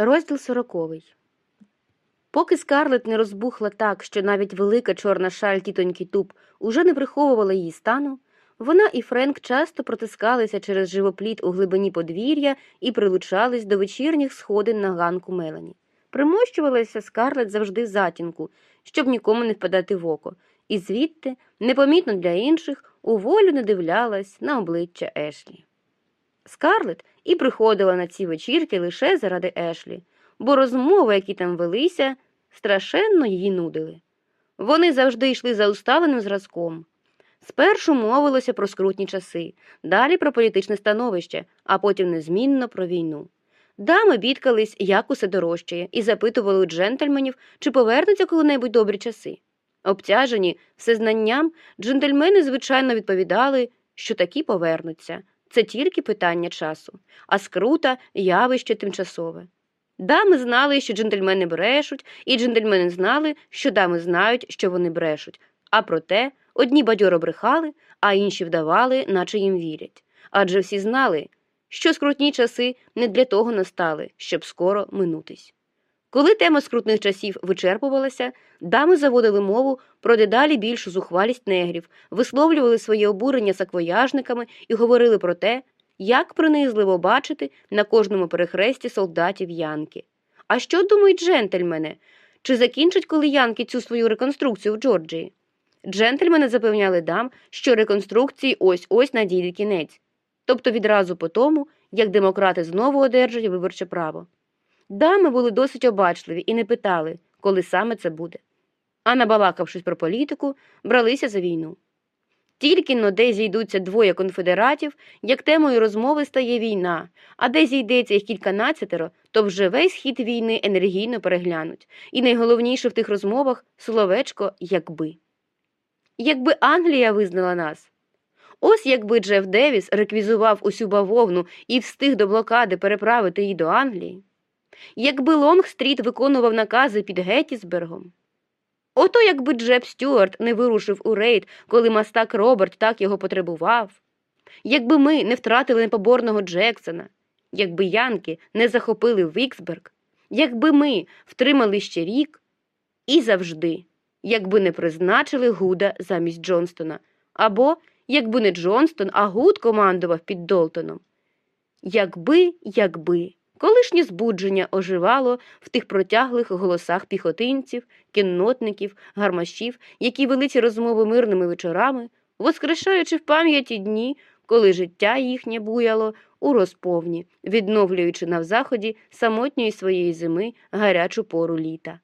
Розділ сороковий. Поки скарлет не розбухла так, що навіть велика чорна шаль тітоньки Туб уже не приховувала її стану, вона і Френк часто протискалися через живопліт у глибині подвір'я і прилучались до вечірніх сходин на ганку Мелані. Примощувалася скарлет завжди в затінку, щоб нікому не впадати в око, і звідти, непомітно для інших, у волю не дивлялась на обличчя Ешлі. Скарлет і приходила на ці вечірки лише заради Ешлі, бо розмови, які там велися, страшенно її нудили. Вони завжди йшли за усталеним зразком. Спершу мовилося про скрутні часи, далі про політичне становище, а потім незмінно про війну. Дами бідкались, як усе дорожчає, і запитували у джентльменів, чи повернуться коли-небудь добрі часи. Обтяжені всезнанням, джентльмени, звичайно, відповідали, що такі повернуться. Це тільки питання часу, а скрута явище тимчасове. Дами знали, що джентльмени брешуть, і джентльмени знали, що дами знають, що вони брешуть. А проте одні бадьоро брехали, а інші вдавали, наче їм вірять. Адже всі знали, що скрутні часи не для того настали, щоб скоро минутись. Коли тема скрутних часів вичерпувалася, дами заводили мову про дедалі більшу зухвалість негрів, висловлювали своє обурення саквояжниками і говорили про те, як принизливо бачити на кожному перехресті солдатів Янки. А що думають джентльмени? Чи закінчать коли Янки цю свою реконструкцію в Джорджії? Джентльмени запевняли дам, що реконструкції ось ось надійде кінець, тобто відразу по тому, як демократи знову одержать виборче право. Дами були досить обачливі і не питали, коли саме це буде. А набалакавшись про політику, бралися за війну. Тільки но де зійдуться двоє конфедератів, як темою розмови стає війна, а де зійдеться їх кільканадцятеро, то вже весь хід війни енергійно переглянуть. І найголовніше в тих розмовах словечко якби. Якби Англія визнала нас. Ось якби Джеф Девіс реквізував усю бавовну і встиг до блокади переправити її до Англії. Якби Лонгстріт виконував накази під Геттісбергом. Ото якби Джеб Стюарт не вирушив у рейд, коли мастак Роберт так його потребував. Якби ми не втратили непоборного Джексона, якби Янки не захопили Віксберг, якби ми втримали ще рік і завжди, якби не призначили Гуда замість Джонстона, або якби не Джонстон, а Гуд командував під Долтоном. Якби, якби. Колишнє збудження оживало в тих протяглих голосах піхотинців, кіннотників, гармашів, які вели ці розмови мирними вечорами, воскрешаючи в пам'яті дні, коли життя їхнє буяло у розповні, відновлюючи на заході самотньої своєї зими гарячу пору літа.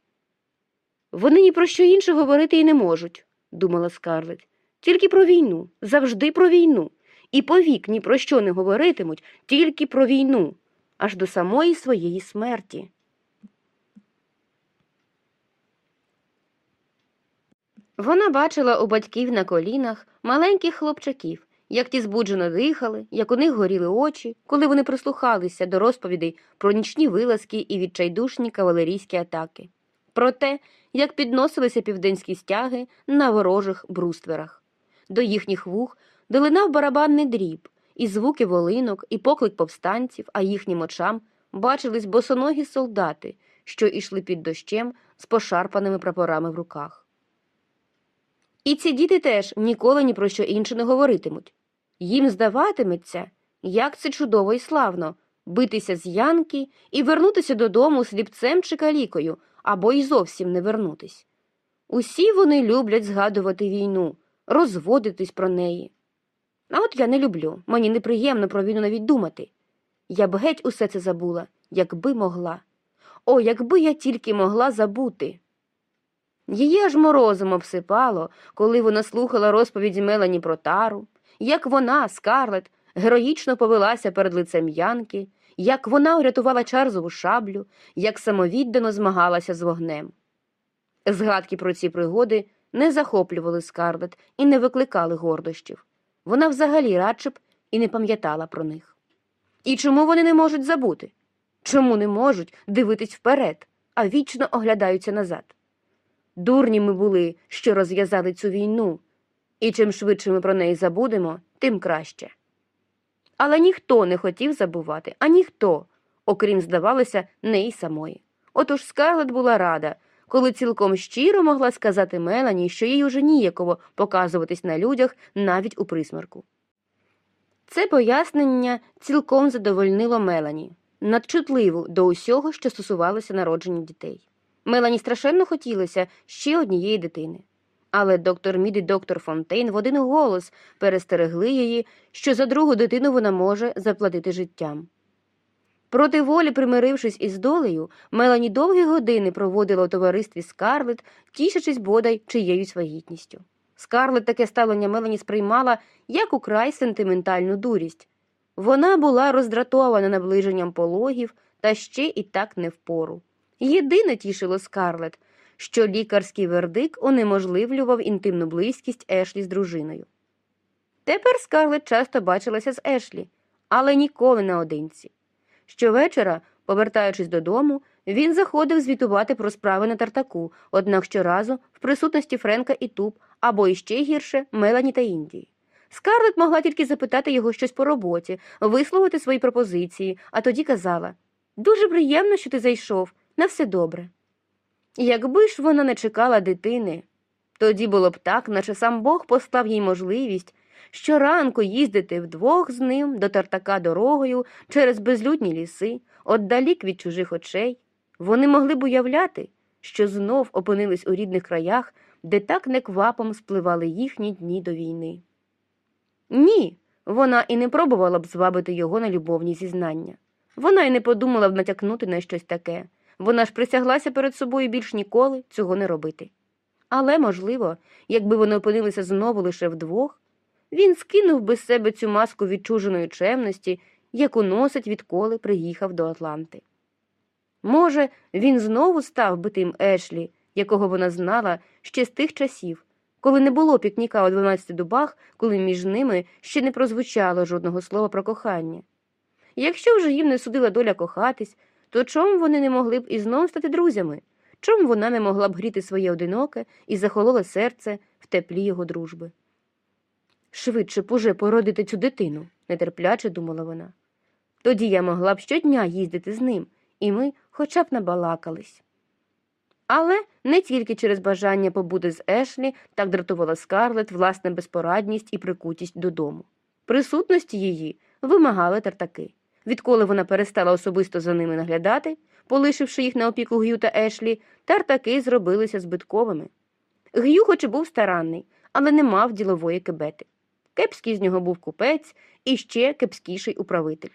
Вони ні про що інше говорити й не можуть, думала Скарлетт. Тільки про війну, завжди про війну. І повік ні про що не говоритимуть, тільки про війну аж до самої своєї смерті. Вона бачила у батьків на колінах маленьких хлопчаків, як ті збуджено дихали, як у них горіли очі, коли вони прислухалися до розповідей про нічні вилазки і відчайдушні кавалерійські атаки, про те, як підносилися південські стяги на ворожих брустверах. До їхніх вух долинав барабанний дріб, і звуки волинок, і поклик повстанців, а їхнім очам бачились босоногі солдати, що йшли під дощем з пошарпаними прапорами в руках. І ці діти теж ніколи ні про що інше не говоритимуть. Їм здаватиметься, як це чудово і славно битися з янки і вернутися додому сліпцем чи калікою, або й зовсім не вернутись. Усі вони люблять згадувати війну, розводитись про неї. А от я не люблю, мені неприємно про війну навіть думати. Я б геть усе це забула, якби могла. О, якби я тільки могла забути. Її аж морозом обсипало, коли вона слухала розповіді Мелані про тару, як вона, Скарлет, героїчно повелася перед лицем Янки, як вона урятувала Чарзову шаблю, як самовіддано змагалася з вогнем. Згадки про ці пригоди не захоплювали Скарлет і не викликали гордощів. Вона взагалі радше б і не пам'ятала про них. І чому вони не можуть забути? Чому не можуть дивитись вперед, а вічно оглядаються назад? Дурні ми були, що розв'язали цю війну, і чим швидше ми про неї забудемо, тим краще. Але ніхто не хотів забувати, а ніхто. окрім, здавалося, неї самої. Отож Скарлет була рада, коли цілком щиро могла сказати Мелані, що їй уже ніяково показуватись на людях навіть у присмерку. Це пояснення цілком задовольнило Мелані, надчутливу до усього, що стосувалося народження дітей. Мелані страшенно хотілося ще однієї дитини. Але доктор Мід і доктор Фонтейн в один голос перестерегли її, що за другу дитину вона може заплатити життям. Проти волі, примирившись із долею, Мелані довгі години проводила у товаристві Скарлет, тішачись бодай чиєюсь вагітністю. Скарлет таке ставлення Мелані сприймала як украй сентиментальну дурість. Вона була роздратована наближенням пологів та ще і так не впору. Єдине тішило Скарлет, що лікарський вердик унеможливлював інтимну близькість Ешлі з дружиною. Тепер Скарлет часто бачилася з Ешлі, але ніколи наодинці. Щовечора, повертаючись додому, він заходив звітувати про справи на тартаку, однак щоразу в присутності Френка і Туб, або іще гірше Мелані та Індії. Скарлет могла тільки запитати його щось по роботі, висловити свої пропозиції, а тоді казала Дуже приємно, що ти зайшов, на все добре. Якби ж вона не чекала дитини, тоді було б так, наче сам Бог послав їй можливість щоранку їздити вдвох з ним до тартака дорогою через безлюдні ліси, отдалік від чужих очей. Вони могли б уявляти, що знов опинились у рідних краях, де так неквапом спливали їхні дні до війни. Ні, вона і не пробувала б звабити його на любовні зізнання. Вона й не подумала б натякнути на щось таке. Вона ж присяглася перед собою більш ніколи цього не робити. Але, можливо, якби вони опинилися знову лише вдвох, він скинув би з себе цю маску відчуженої чемності, яку носить відколи приїхав до Атланти. Може, він знову став би тим Ешлі, якого вона знала ще з тих часів, коли не було пікніка у дванадцяти дубах, коли між ними ще не прозвучало жодного слова про кохання. Якщо вже їм не судила доля кохатись, то чому вони не могли б і знов стати друзями? Чому вона не могла б гріти своє одиноке і захололе серце в теплі його дружби? Швидше б уже породити цю дитину, нетерпляче думала вона. Тоді я могла б щодня їздити з ним, і ми хоча б набалакались. Але не тільки через бажання побути з Ешлі так дратувала Скарлет власна безпорадність і прикутість додому. Присутності її вимагали тартаки. Відколи вона перестала особисто за ними наглядати, полишивши їх на опіку Г'ю та Ешлі, тартаки зробилися збитковими. Г'ю, хоч і був старанний, але не мав ділової кебети. Кепський з нього був купець і ще кепськіший управитель.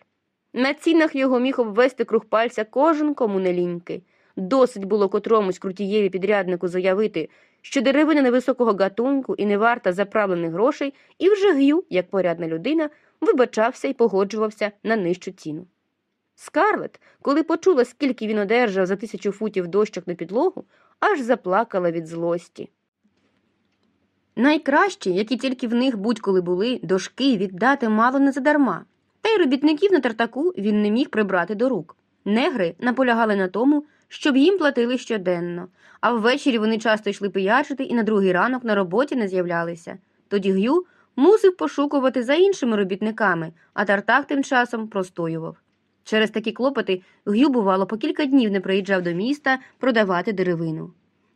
На цінах його міг обвести круг пальця кожен кому не ліньки. Досить було котромусь крутієві підряднику заявити, що деревина невисокого гатунку і не варта заправлених грошей, і вже Г'ю, як порядна людина, вибачався і погоджувався на нижчу ціну. Скарлет, коли почула, скільки він одержав за тисячу футів дощок на підлогу, аж заплакала від злості. Найкращі, які тільки в них будь-коли були, дошки віддати мало не задарма, та й робітників на тартаку він не міг прибрати до рук. Негри наполягали на тому, щоб їм платили щоденно, а ввечері вони часто йшли пиячити і на другий ранок на роботі не з'являлися. Тоді Г'ю мусив пошукувати за іншими робітниками, а тартак тим часом простоював. Через такі клопоти Г'ю, бувало, по кілька днів не приїжджав до міста продавати деревину.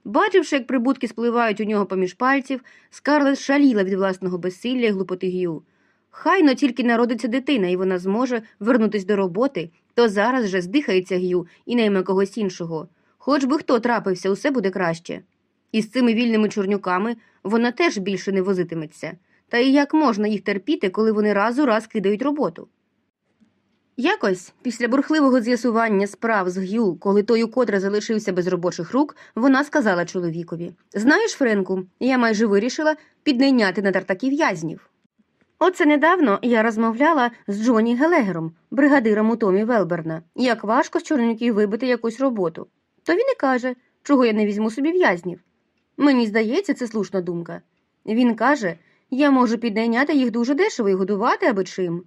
Бачивши, як прибутки спливають у нього поміж пальців, Скарлет шаліла від власного безсилля і глупоти Г'ю. Хайно тільки народиться дитина, і вона зможе вернутись до роботи, то зараз же здихається Г'ю і найме когось іншого. Хоч би хто трапився, усе буде краще. І з цими вільними чорнюками вона теж більше не возитиметься. Та і як можна їх терпіти, коли вони раз у раз кидають роботу? Якось, після бурхливого з'ясування справ з Г'ю, коли той укотре залишився без робочих рук, вона сказала чоловікові Знаєш, Френку, я майже вирішила піднайняти на тартаки в'язнів. Оце недавно я розмовляла з Джоні Гелегером, бригадиром у Томі Велберна, як важко з чорняків вибити якусь роботу. То він і каже, чого я не візьму собі в'язнів. Мені здається, це слушна думка. Він каже, я можу піднайняти їх дуже дешево і годувати аби чим.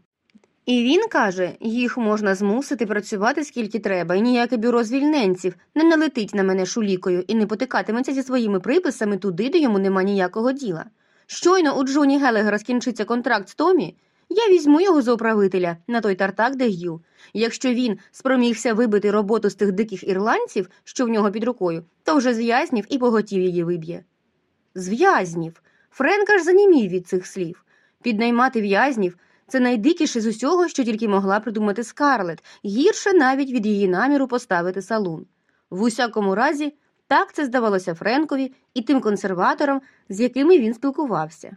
І він каже, їх можна змусити працювати скільки треба, і ніяке бюро звільненців не налетить на мене шулікою і не потикатиметься зі своїми приписами туди, де йому нема ніякого діла. Щойно у Джоні Гелегера скінчиться контракт з Томі, Я візьму його за управителя на той тартак, де Г'ю. Якщо він спромігся вибити роботу з тих диких ірландців, що в нього під рукою, то вже з в'язнів і поготів її виб'є. З в'язнів. Френк аж занімів від цих слів. Піднаймати в'язнів це найдикіше з усього, що тільки могла придумати Скарлет, гірше навіть від її наміру поставити салун. В усякому разі, так це здавалося Френкові і тим консерваторам, з якими він спілкувався.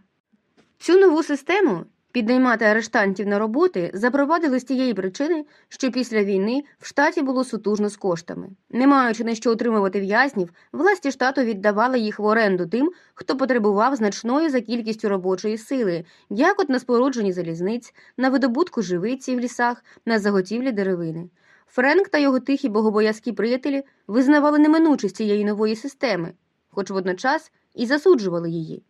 Цю нову систему піднаймати арештантів на роботи запровадили з тієї причини, що після війни в штаті було сутужно з коштами. Не маючи на що утримувати в'язнів, власті штату віддавали їх в оренду тим, хто потребував значної за кількістю робочої сили, як от на спорудженні залізниць, на видобутку живиці в лісах, на заготівлі деревини. Френк та його тихі богобоязкі приятелі визнавали неминучість цієї нової системи, хоч водночас і засуджували її.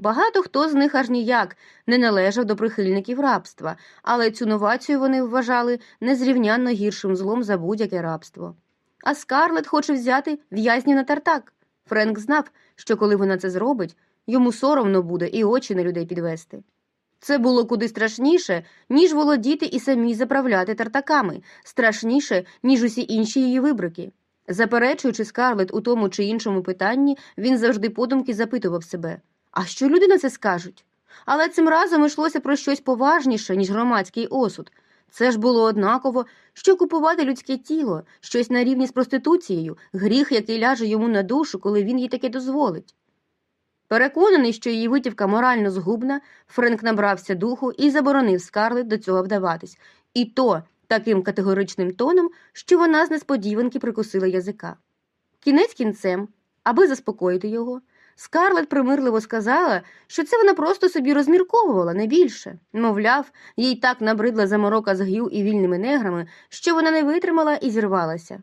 Багато хто з них аж ніяк не належав до прихильників рабства, але цю новацію вони вважали незрівнянно гіршим злом за будь-яке рабство. А Скарлет хоче взяти в'язнів на тартак. Френк знав, що коли вона це зробить, йому соромно буде і очі на людей підвести. Це було куди страшніше, ніж володіти і самі заправляти тартаками, страшніше, ніж усі інші її вибрики. Заперечуючи Скарлет у тому чи іншому питанні, він завжди подумки запитував себе а що люди на це скажуть? Але цим разом йшлося про щось поважніше, ніж громадський осуд. Це ж було однаково, що купувати людське тіло, щось на рівні з проституцією, гріх, який ляже йому на душу, коли він їй таке дозволить. Переконаний, що її витівка морально згубна, Френк набрався духу і заборонив Скарлет до цього вдаватись, і то таким категоричним тоном, що вона з несподіванки прикусила язика. Кінець кінцем, аби заспокоїти його, Скарлет примирливо сказала, що це вона просто собі розмірковувала не більше. Мовляв, їй так набридла заморока з г'ю і вільними неграми, що вона не витримала і зірвалася.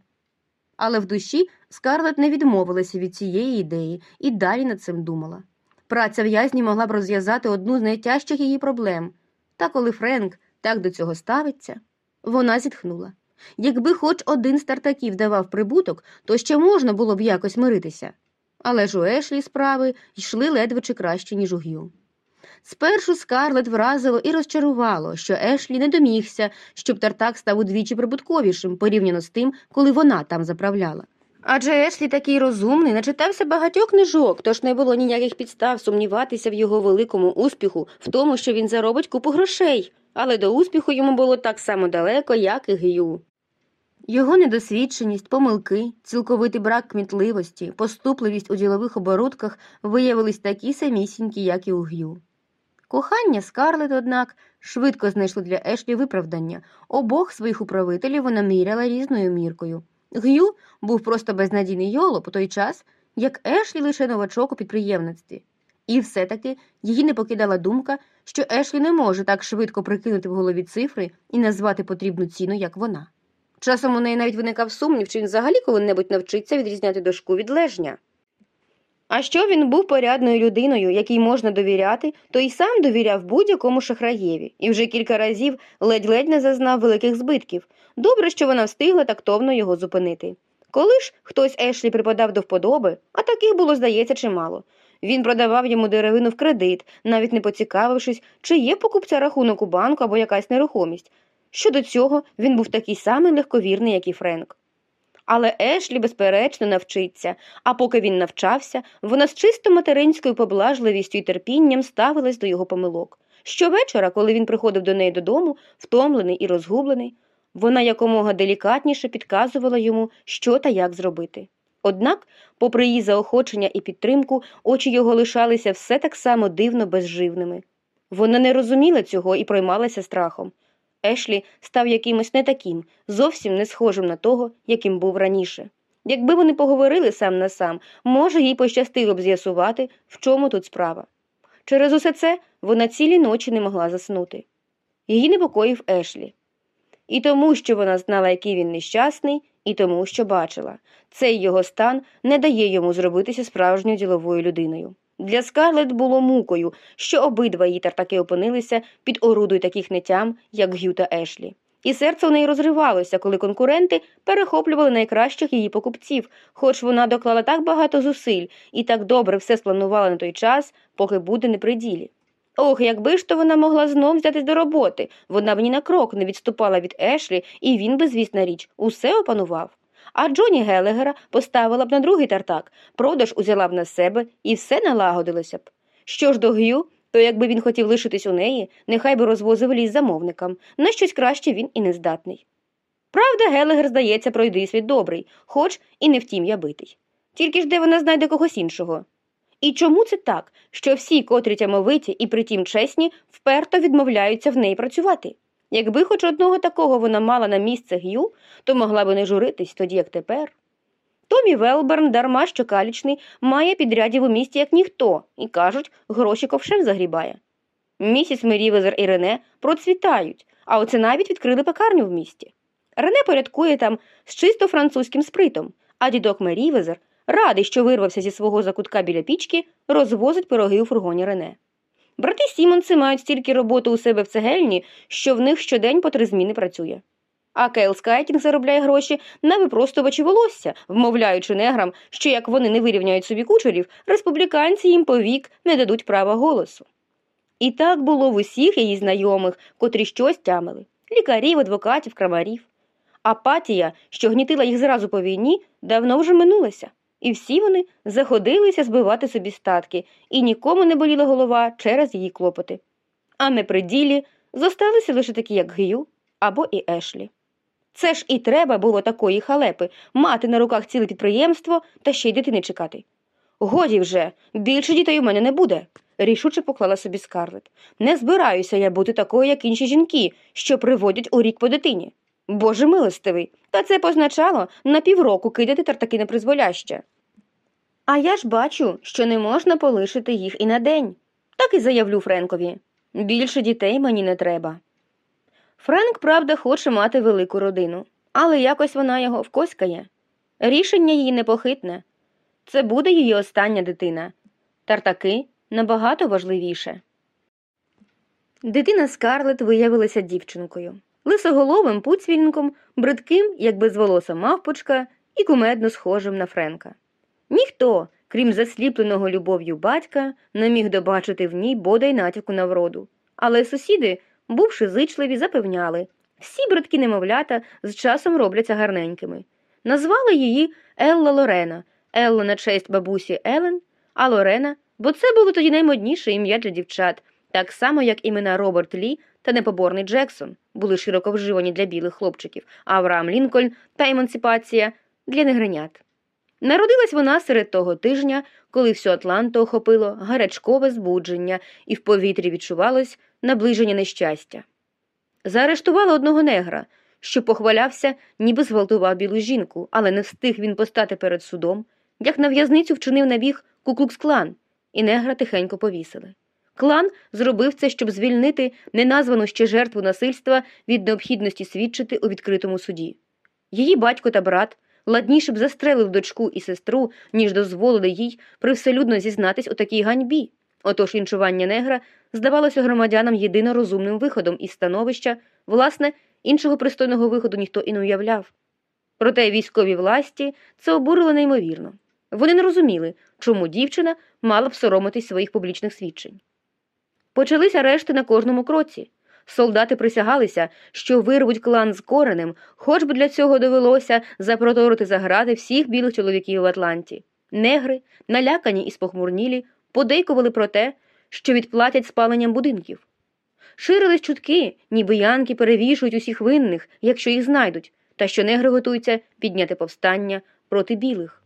Але в душі Скарлет не відмовилася від цієї ідеї і далі над цим думала. Праця в'язні могла б розв'язати одну з найтяжчих її проблем. Та коли Френк так до цього ставиться, вона зітхнула. Якби хоч один з тартаків давав прибуток, то ще можна було б якось миритися. Але ж у Ешлі справи йшли ледве чи краще, ніж у Г'ю. Спершу Скарлет вразило і розчарувало, що Ешлі не домігся, щоб тартак став удвічі прибутковішим порівняно з тим, коли вона там заправляла. Адже Ешлі такий розумний, начитався багатьох книжок, тож не було ніяких підстав сумніватися в його великому успіху, в тому, що він заробить купу грошей, але до успіху йому було так само далеко, як і Г'ю. Його недосвідченість, помилки, цілковитий брак кмітливості, поступливість у ділових оборудках виявились такі самісінькі, як і у Г'ю. Кохання Скарлет, однак, швидко знайшло для Ешлі виправдання. Обох своїх управителів вона міряла різною міркою. Г'ю був просто безнадійний йолоп у той час, як Ешлі лише новачок у підприємництві. І все-таки її не покидала думка, що Ешлі не може так швидко прикинути в голові цифри і назвати потрібну ціну, як вона. Часом у неї навіть виникав сумнів, чи він взагалі коли-небудь навчиться відрізняти дошку від лежня. А що він був порядною людиною, якій можна довіряти, то й сам довіряв будь-якому шахраєві, і вже кілька разів ледь-ледь не зазнав великих збитків. Добре, що вона встигла тактовно його зупинити. Коли ж хтось Ешлі припадав до вподоби, а таких було, здається, чимало. Він продавав йому деревину в кредит, навіть не поцікавившись, чи є покупця рахунок у банку або якась нерухомість. Щодо цього він був такий самий легковірний, як і Френк. Але Ешлі, безперечно, навчиться, а поки він навчався, вона з чисто материнською поблажливістю і терпінням ставилась до його помилок. Щовечора, коли він приходив до неї додому, втомлений і розгублений, вона якомога делікатніше підказувала йому, що та як зробити. Однак, попри її заохочення і підтримку, очі його лишалися все так само дивно безживними. Вона не розуміла цього і проймалася страхом. Ешлі став якимось не таким, зовсім не схожим на того, яким був раніше. Якби вони поговорили сам на сам, може, їй пощастило б з'ясувати, в чому тут справа. Через усе це вона цілі ночі не могла заснути. Її непокоїв Ешлі. І тому, що вона знала, який він нещасний, і тому, що бачила. Цей його стан не дає йому зробитися справжньою діловою людиною. Для Скарлет було мукою, що обидва її тартаки опинилися під орудою таких нетям, як Г'ю та Ешлі. І серце в неї розривалося, коли конкуренти перехоплювали найкращих її покупців, хоч вона доклала так багато зусиль і так добре все спланувала на той час, поки буде не при ділі. Ох, якби ж то вона могла знов взятись до роботи, вона б ні на крок не відступала від Ешлі, і він би, звісна річ, усе опанував. А Джоні Гелегера поставила б на другий тартак, продаж узяла б на себе і все налагодилося б. Що ж до Г'ю, то якби він хотів лишитись у неї, нехай би розвозив ліс замовникам, на щось краще він і не здатний. Правда, Гелегер, здається, пройди світ добрий, хоч і не втім я битий. Тільки ж де вона знайде когось іншого. І чому це так, що всі, котрі тямовиті і притім чесні, вперто відмовляються в неї працювати? Якби хоч одного такого вона мала на місце Г'ю, то могла би не журитись тоді, як тепер. Томі Велберн, дарма що калічний, має підрядів у місті як ніхто, і кажуть, гроші ковшем загрібає. Місіс Мерівезер і Рене процвітають, а оце навіть відкрили пекарню в місті. Рене порядкує там з чисто французьким спритом, а дідок Мерівезер, радий, що вирвався зі свого закутка біля пічки, розвозить пироги у фургоні Рене. Брати Сімонси мають стільки роботи у себе в цегельні, що в них щодень по три зміни працює. А Келс Вайтінг заробляє гроші на випростувачі волосся, вмовляючи неграм, що як вони не вирівняють собі кучерів, республіканці їм повік не дадуть права голосу. І так було в усіх її знайомих, котрі щось тямили лікарів, адвокатів, крамарів. Апатія, що гнітила їх зразу по війні, давно вже минулася, і всі вони заходилися збивати собі статки, і нікому не боліла голова через її клопоти. А не при ділі зосталися лише такі, як Гью або і Ешлі. Це ж і треба було такої халепи мати на руках ціле підприємство та ще й дитини чекати. Годі вже, більше дітей у мене не буде, рішуче поклала собі скарлет. Не збираюся я бути такою, як інші жінки, що приводять у рік по дитині. Боже милостивий, та це позначало на півроку кидати тартаки на призволяще. А я ж бачу, що не можна полишити їх і на день. Так і заявлю Френкові. Більше дітей мені не треба. Френк, правда, хоче мати велику родину, але якось вона його вкоськає. Рішення її непохитне. Це буде її остання дитина. Тартаки набагато важливіше. Дитина Скарлет виявилася дівчинкою, лисоголовим пуцвільником, бридким, як безволоса мавпочка, і кумедно схожим на Френка. Ніхто, крім засліпленого любов'ю батька, не міг добачити в ній бодай натяку на вроду. Але сусіди, бувши зичливі, запевняли всі бридкі немовлята з часом робляться гарненькими. Назвали її Елла Лорена, Елла на честь бабусі Елен, а Лорена, бо це було тоді наймодніше ім'я для дівчат, так само, як імена Роберт Лі та непоборний Джексон були широко вживані для білих хлопчиків, а Авраам Лінкольн та емансипація для негринят. Народилась вона серед того тижня, коли всю Атланту охопило гарячкове збудження і в повітрі відчувалось наближення нещастя. Заарештували одного негра, що похвалявся, ніби зґвалтував білу жінку, але не встиг він постати перед судом, як на в'язницю вчинив набіг Куклукс-клан, і негра тихенько повісили. Клан зробив це, щоб звільнити неназвану ще жертву насильства від необхідності свідчити у відкритому суді. Її батько та брат ладніше б застрелив дочку і сестру, ніж дозволили їй привселюдно зізнатись у такій ганьбі. Отож іншування негра здавалося громадянам єдино розумним виходом із становища, власне, іншого пристойного виходу ніхто і не уявляв. Проте військові власті це обурило неймовірно. Вони не розуміли, чому дівчина мала б соромитись своїх публічних свідчень. Почались арешти на кожному кроці. Солдати присягалися, що вирвуть клан з коренем, хоч би для цього довелося запроторити загради всіх білих чоловіків в Атланті. Негри, налякані і спохмурнілі, подейкували про те, що відплатять спаленням будинків. Ширились чутки, ніби янки перевішують усіх винних, якщо їх знайдуть, та що негри готуються підняти повстання проти білих.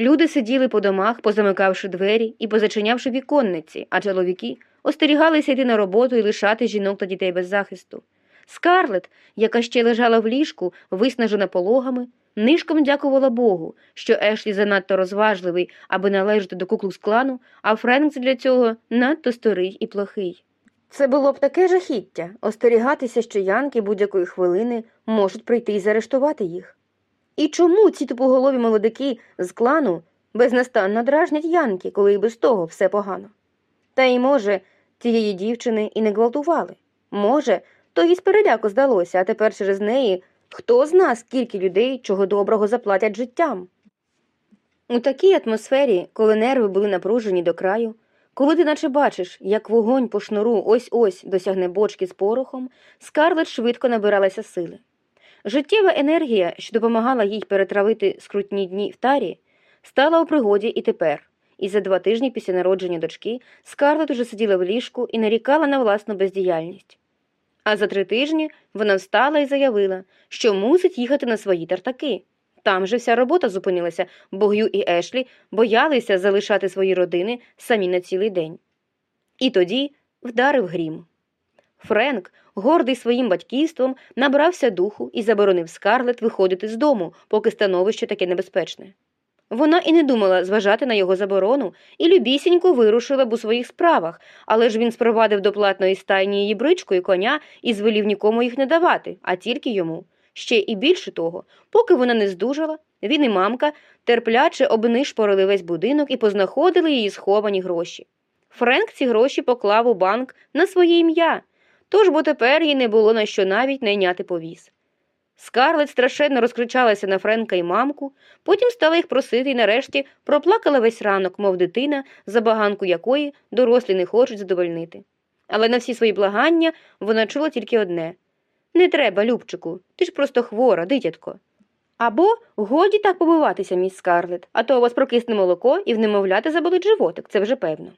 Люди сиділи по домах, позамикавши двері і позачинявши віконниці, а чоловіки остерігалися йти на роботу і лишати жінок та дітей без захисту. Скарлет, яка ще лежала в ліжку, виснажена пологами, нишком дякувала Богу, що Ешлі занадто розважливий, аби належати до куклукс-клану, а Френкс для цього надто старий і плохий. Це було б таке жахіття остерігатися, що янки будь-якої хвилини можуть прийти і заарештувати їх. І чому ці тупоголові молодики з клану безнастанно дражнять янки, коли і без того все погано? Та й, може, тієї дівчини і не гвалтували. Може, то їй з переляку здалося, а тепер через неї хто зна, скільки людей чого доброго заплатять життям. У такій атмосфері, коли нерви були напружені до краю, Коли ти наче бачиш, як вогонь по шнуру ось ось досягне бочки з порохом, скарлет швидко набиралася сили. Життєва енергія, що допомагала їй перетравити скрутні дні в тарі, стала у пригоді і тепер. І за два тижні після народження дочки Скарлет уже сиділа в ліжку і нарікала на власну бездіяльність. А за три тижні вона встала і заявила, що мусить їхати на свої тартаки. Там же вся робота зупинилася, бо Гю і Ешлі боялися залишати свої родини самі на цілий день. І тоді вдарив грім. Френк, гордий своїм батьківством, набрався духу і заборонив Скарлет виходити з дому, поки становище таке небезпечне. Вона і не думала зважати на його заборону і любісінько вирушила б у своїх справах, але ж він спровадив до платної стайні її бричку і коня і звелів нікому їх не давати, а тільки йому. Ще і більше того, поки вона не здужала, він і мамка терпляче обнишпорили весь будинок і познаходили її сховані гроші. Френк ці гроші поклав у банк на своє ім'я, тож бо тепер їй не було на що навіть найняти повіз. Скарлет страшенно розкричалася на Френка і мамку, потім стала їх просити і нарешті проплакала весь ранок, мов дитина, забаганку якої дорослі не хочуть задовольнити. Але на всі свої благання вона чула тільки одне не треба, Любчику, ти ж просто хвора, дитятко. Або годі так побиватися, міс Скарлет, а то у вас прокисне молоко і в немовляти заболить животик, це вже певно.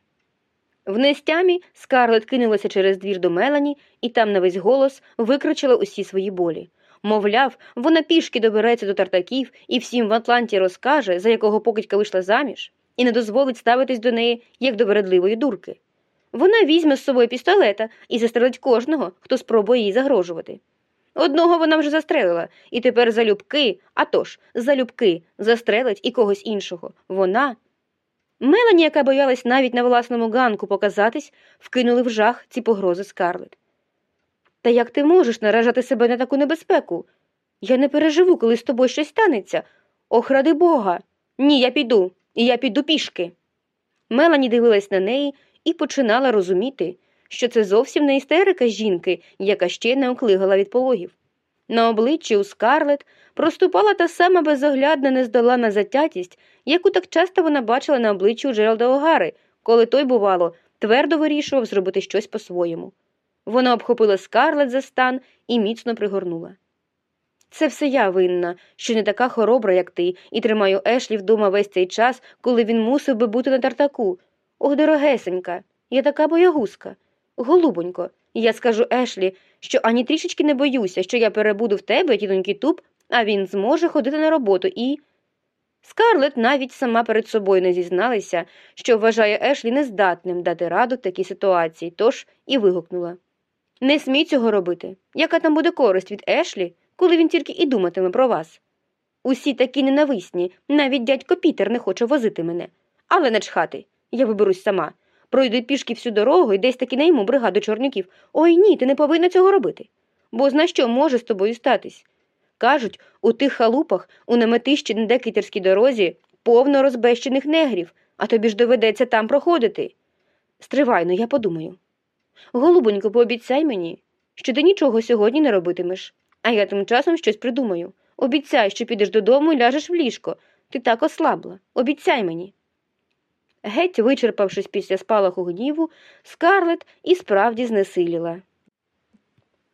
В нестямі Скарлет кинулася через двір до Мелані і там на весь голос викричала усі свої болі. Мовляв, вона пішки добереться до тартаків і всім в Атланті розкаже, за якого покидька вийшла заміж, і не дозволить ставитись до неї, як до вередливої дурки. Вона візьме з собою пістолета і застрелить кожного, хто спробує їй загрожувати. Одного вона вже застрелила, і тепер залюбки, а тож, залюбки, застрелить і когось іншого. Вона. Мелані, яка боялась навіть на власному ганку показатись, вкинули в жах ці погрози Скарлет. Та як ти можеш наражати себе на таку небезпеку? Я не переживу, коли з тобою щось станеться. Ох, ради Бога. Ні, я піду, і я піду пішки. Мелані дивилась на неї і починала розуміти, що це зовсім не істерика жінки, яка ще не оклигала від пологів. На обличчі у Скарлет проступала та сама безоглядна нездолана затятість, яку так часто вона бачила на обличчі у Джералда Огари, коли той, бувало, твердо вирішував зробити щось по-своєму. Вона обхопила скарлет за стан і міцно пригорнула. Це все я винна, що не така хоробра, як ти, і тримаю Ешлі вдома весь цей час, коли він мусив би бути на тартаку. Ох, дорогесенька, я така боягузка. Голубонько, я скажу Ешлі, що ані трішечки не боюся, що я перебуду в тебе, тітонький туп, а він зможе ходити на роботу і. Скарлет навіть сама перед собою не зізналася, що вважає Ешлі нездатним дати раду такій ситуації, тож і вигукнула. Не смій цього робити. Яка там буде користь від Ешлі, коли він тільки і думатиме про вас? Усі такі ненависні, навіть дядько Пітер не хоче возити мене. Але не чхати, я виберусь сама. Пройду пішки всю дорогу і десь таки найму бригаду чорнюків. Ой ні, ти не повинна цього робити. Бо зна що може з тобою статись? Кажуть, у тих халупах, у наметищі на декітерській дорозі, повно розбещених негрів, а тобі ж доведеться там проходити. Стривайно, я подумаю. Голубонько, пообіцяй мені, що ти нічого сьогодні не робитимеш, а я тим часом щось придумаю. Обіцяй, що підеш додому і ляжеш в ліжко. Ти так ослабла. Обіцяй мені. Геть, вичерпавшись після спалаху гніву, скарлет і справді знесиліла.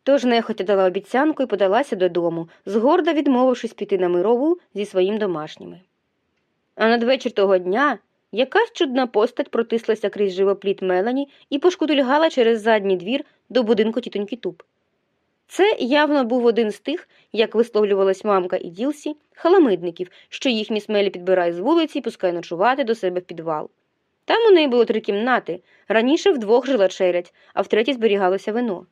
Тож нехотя дала обіцянку і подалася додому, згорда відмовившись піти на мирову зі своїм домашніми. А надвечір того дня якась чудна постать протислася крізь живопліт Мелані і пошкутульгала через задній двір до будинку тітоньки Туп. Це явно був один з тих, як висловлювалась мамка і ділсі, халамидників, що їх міс Мелі підбирає з вулиці і пускає ночувати до себе в підвал. Там у неї було три кімнати. Раніше вдвох жила челядь, а в третій зберігалося вино.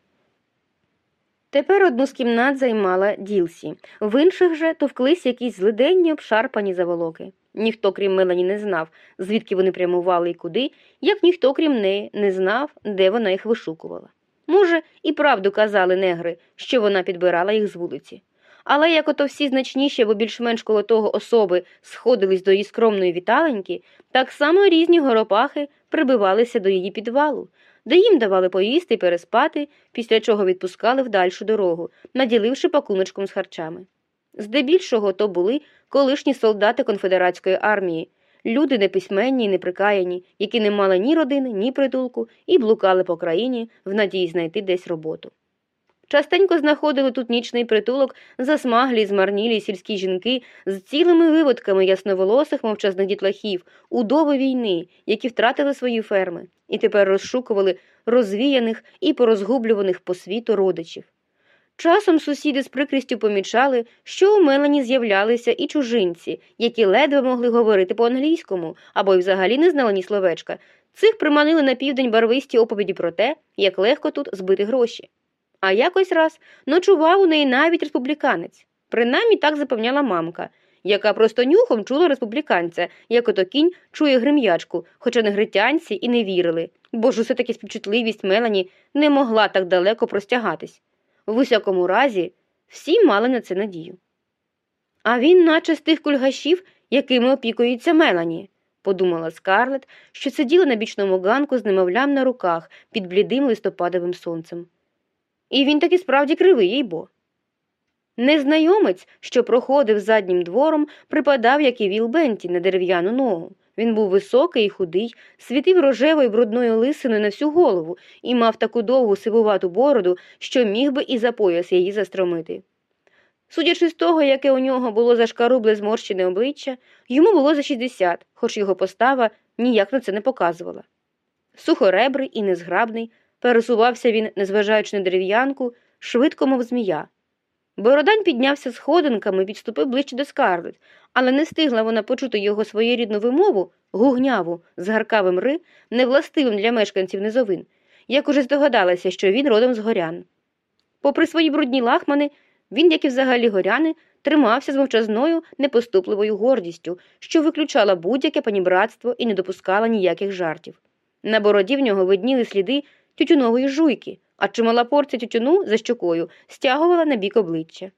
Тепер одну з кімнат займала Ділсі, в інших же товклись якісь злиденні обшарпані заволоки. Ніхто, крім Мелані, не знав, звідки вони прямували і куди, як ніхто, крім неї, не знав, де вона їх вишукувала. Може, і правду казали негри, що вона підбирала їх з вулиці. Але як ото всі значніші або більш-менш коло того особи сходились до її скромної віталеньки, так само різні горопахи прибивалися до її підвалу, де їм давали поїсти і переспати, після чого відпускали в дальшу дорогу, наділивши пакуночком з харчами. Здебільшого то були колишні солдати конфедератської армії, люди неписьменні й неприкаяні, які не мали ні родини, ні притулку і блукали по країні в надії знайти десь роботу. Частенько знаходили тут нічний притулок засмаглі змарнілі сільські жінки з цілими виводками ясноволосих мовчазних дітлахів, удови війни, які втратили свої ферми, і тепер розшукували розвіяних і порозгублюваних по світу родичів. Часом сусіди з прикрістю помічали, що у Мелані з'являлися і чужинці, які ледве могли говорити по-англійському або й взагалі не знали ні словечка. Цих приманили на південь барвисті оповіді про те, як легко тут збити гроші. А якось раз ночував у неї навіть республіканець. Принаймні так запевняла мамка, яка просто нюхом чула республіканця, як ото кінь чує грим'ячку, хоча негритянці і не вірили, бо ж усе таки співчутливість Мелані не могла так далеко простягатись. В усякому разі, всі мали на це надію. А він, наче з тих кульгашів, якими опікується Мелані, подумала Скарлет, що сиділа на бічному ганку з немовлям на руках під блідим листопадовим сонцем. І він таки справді кривий, їй бо. Незнайомець, що проходив заднім двором, припадав, як і Віл Бенті, на дерев'яну ногу. Він був високий і худий, світив рожевою брудною лисиною на всю голову і мав таку довгу сивувату бороду, що міг би і за пояс її застромити. Судячи з того, яке у нього було зашкарубле зморщене обличчя, йому було за 60, хоч його постава ніяк на це не показувала. Сухоребрий і незграбний, пересувався він, незважаючи на дерев'янку, швидко, мов змія. Бородань піднявся сходинками підступив ближче до скарлет, але не встигла вона почути його своєрідну вимову, гугняву, з гаркавим ри, невластивим для мешканців низовин, як уже здогадалася, що він родом з горян. Попри свої брудні лахмани, він, як і взагалі горяни, тримався з мовчазною, непоступливою гордістю, що виключала будь-яке панібратство і не допускала ніяких жартів. На бороді в нього видніли сліди тютюнової жуйки, а чимала порція тютюну за щокою стягувала на бік обличчя.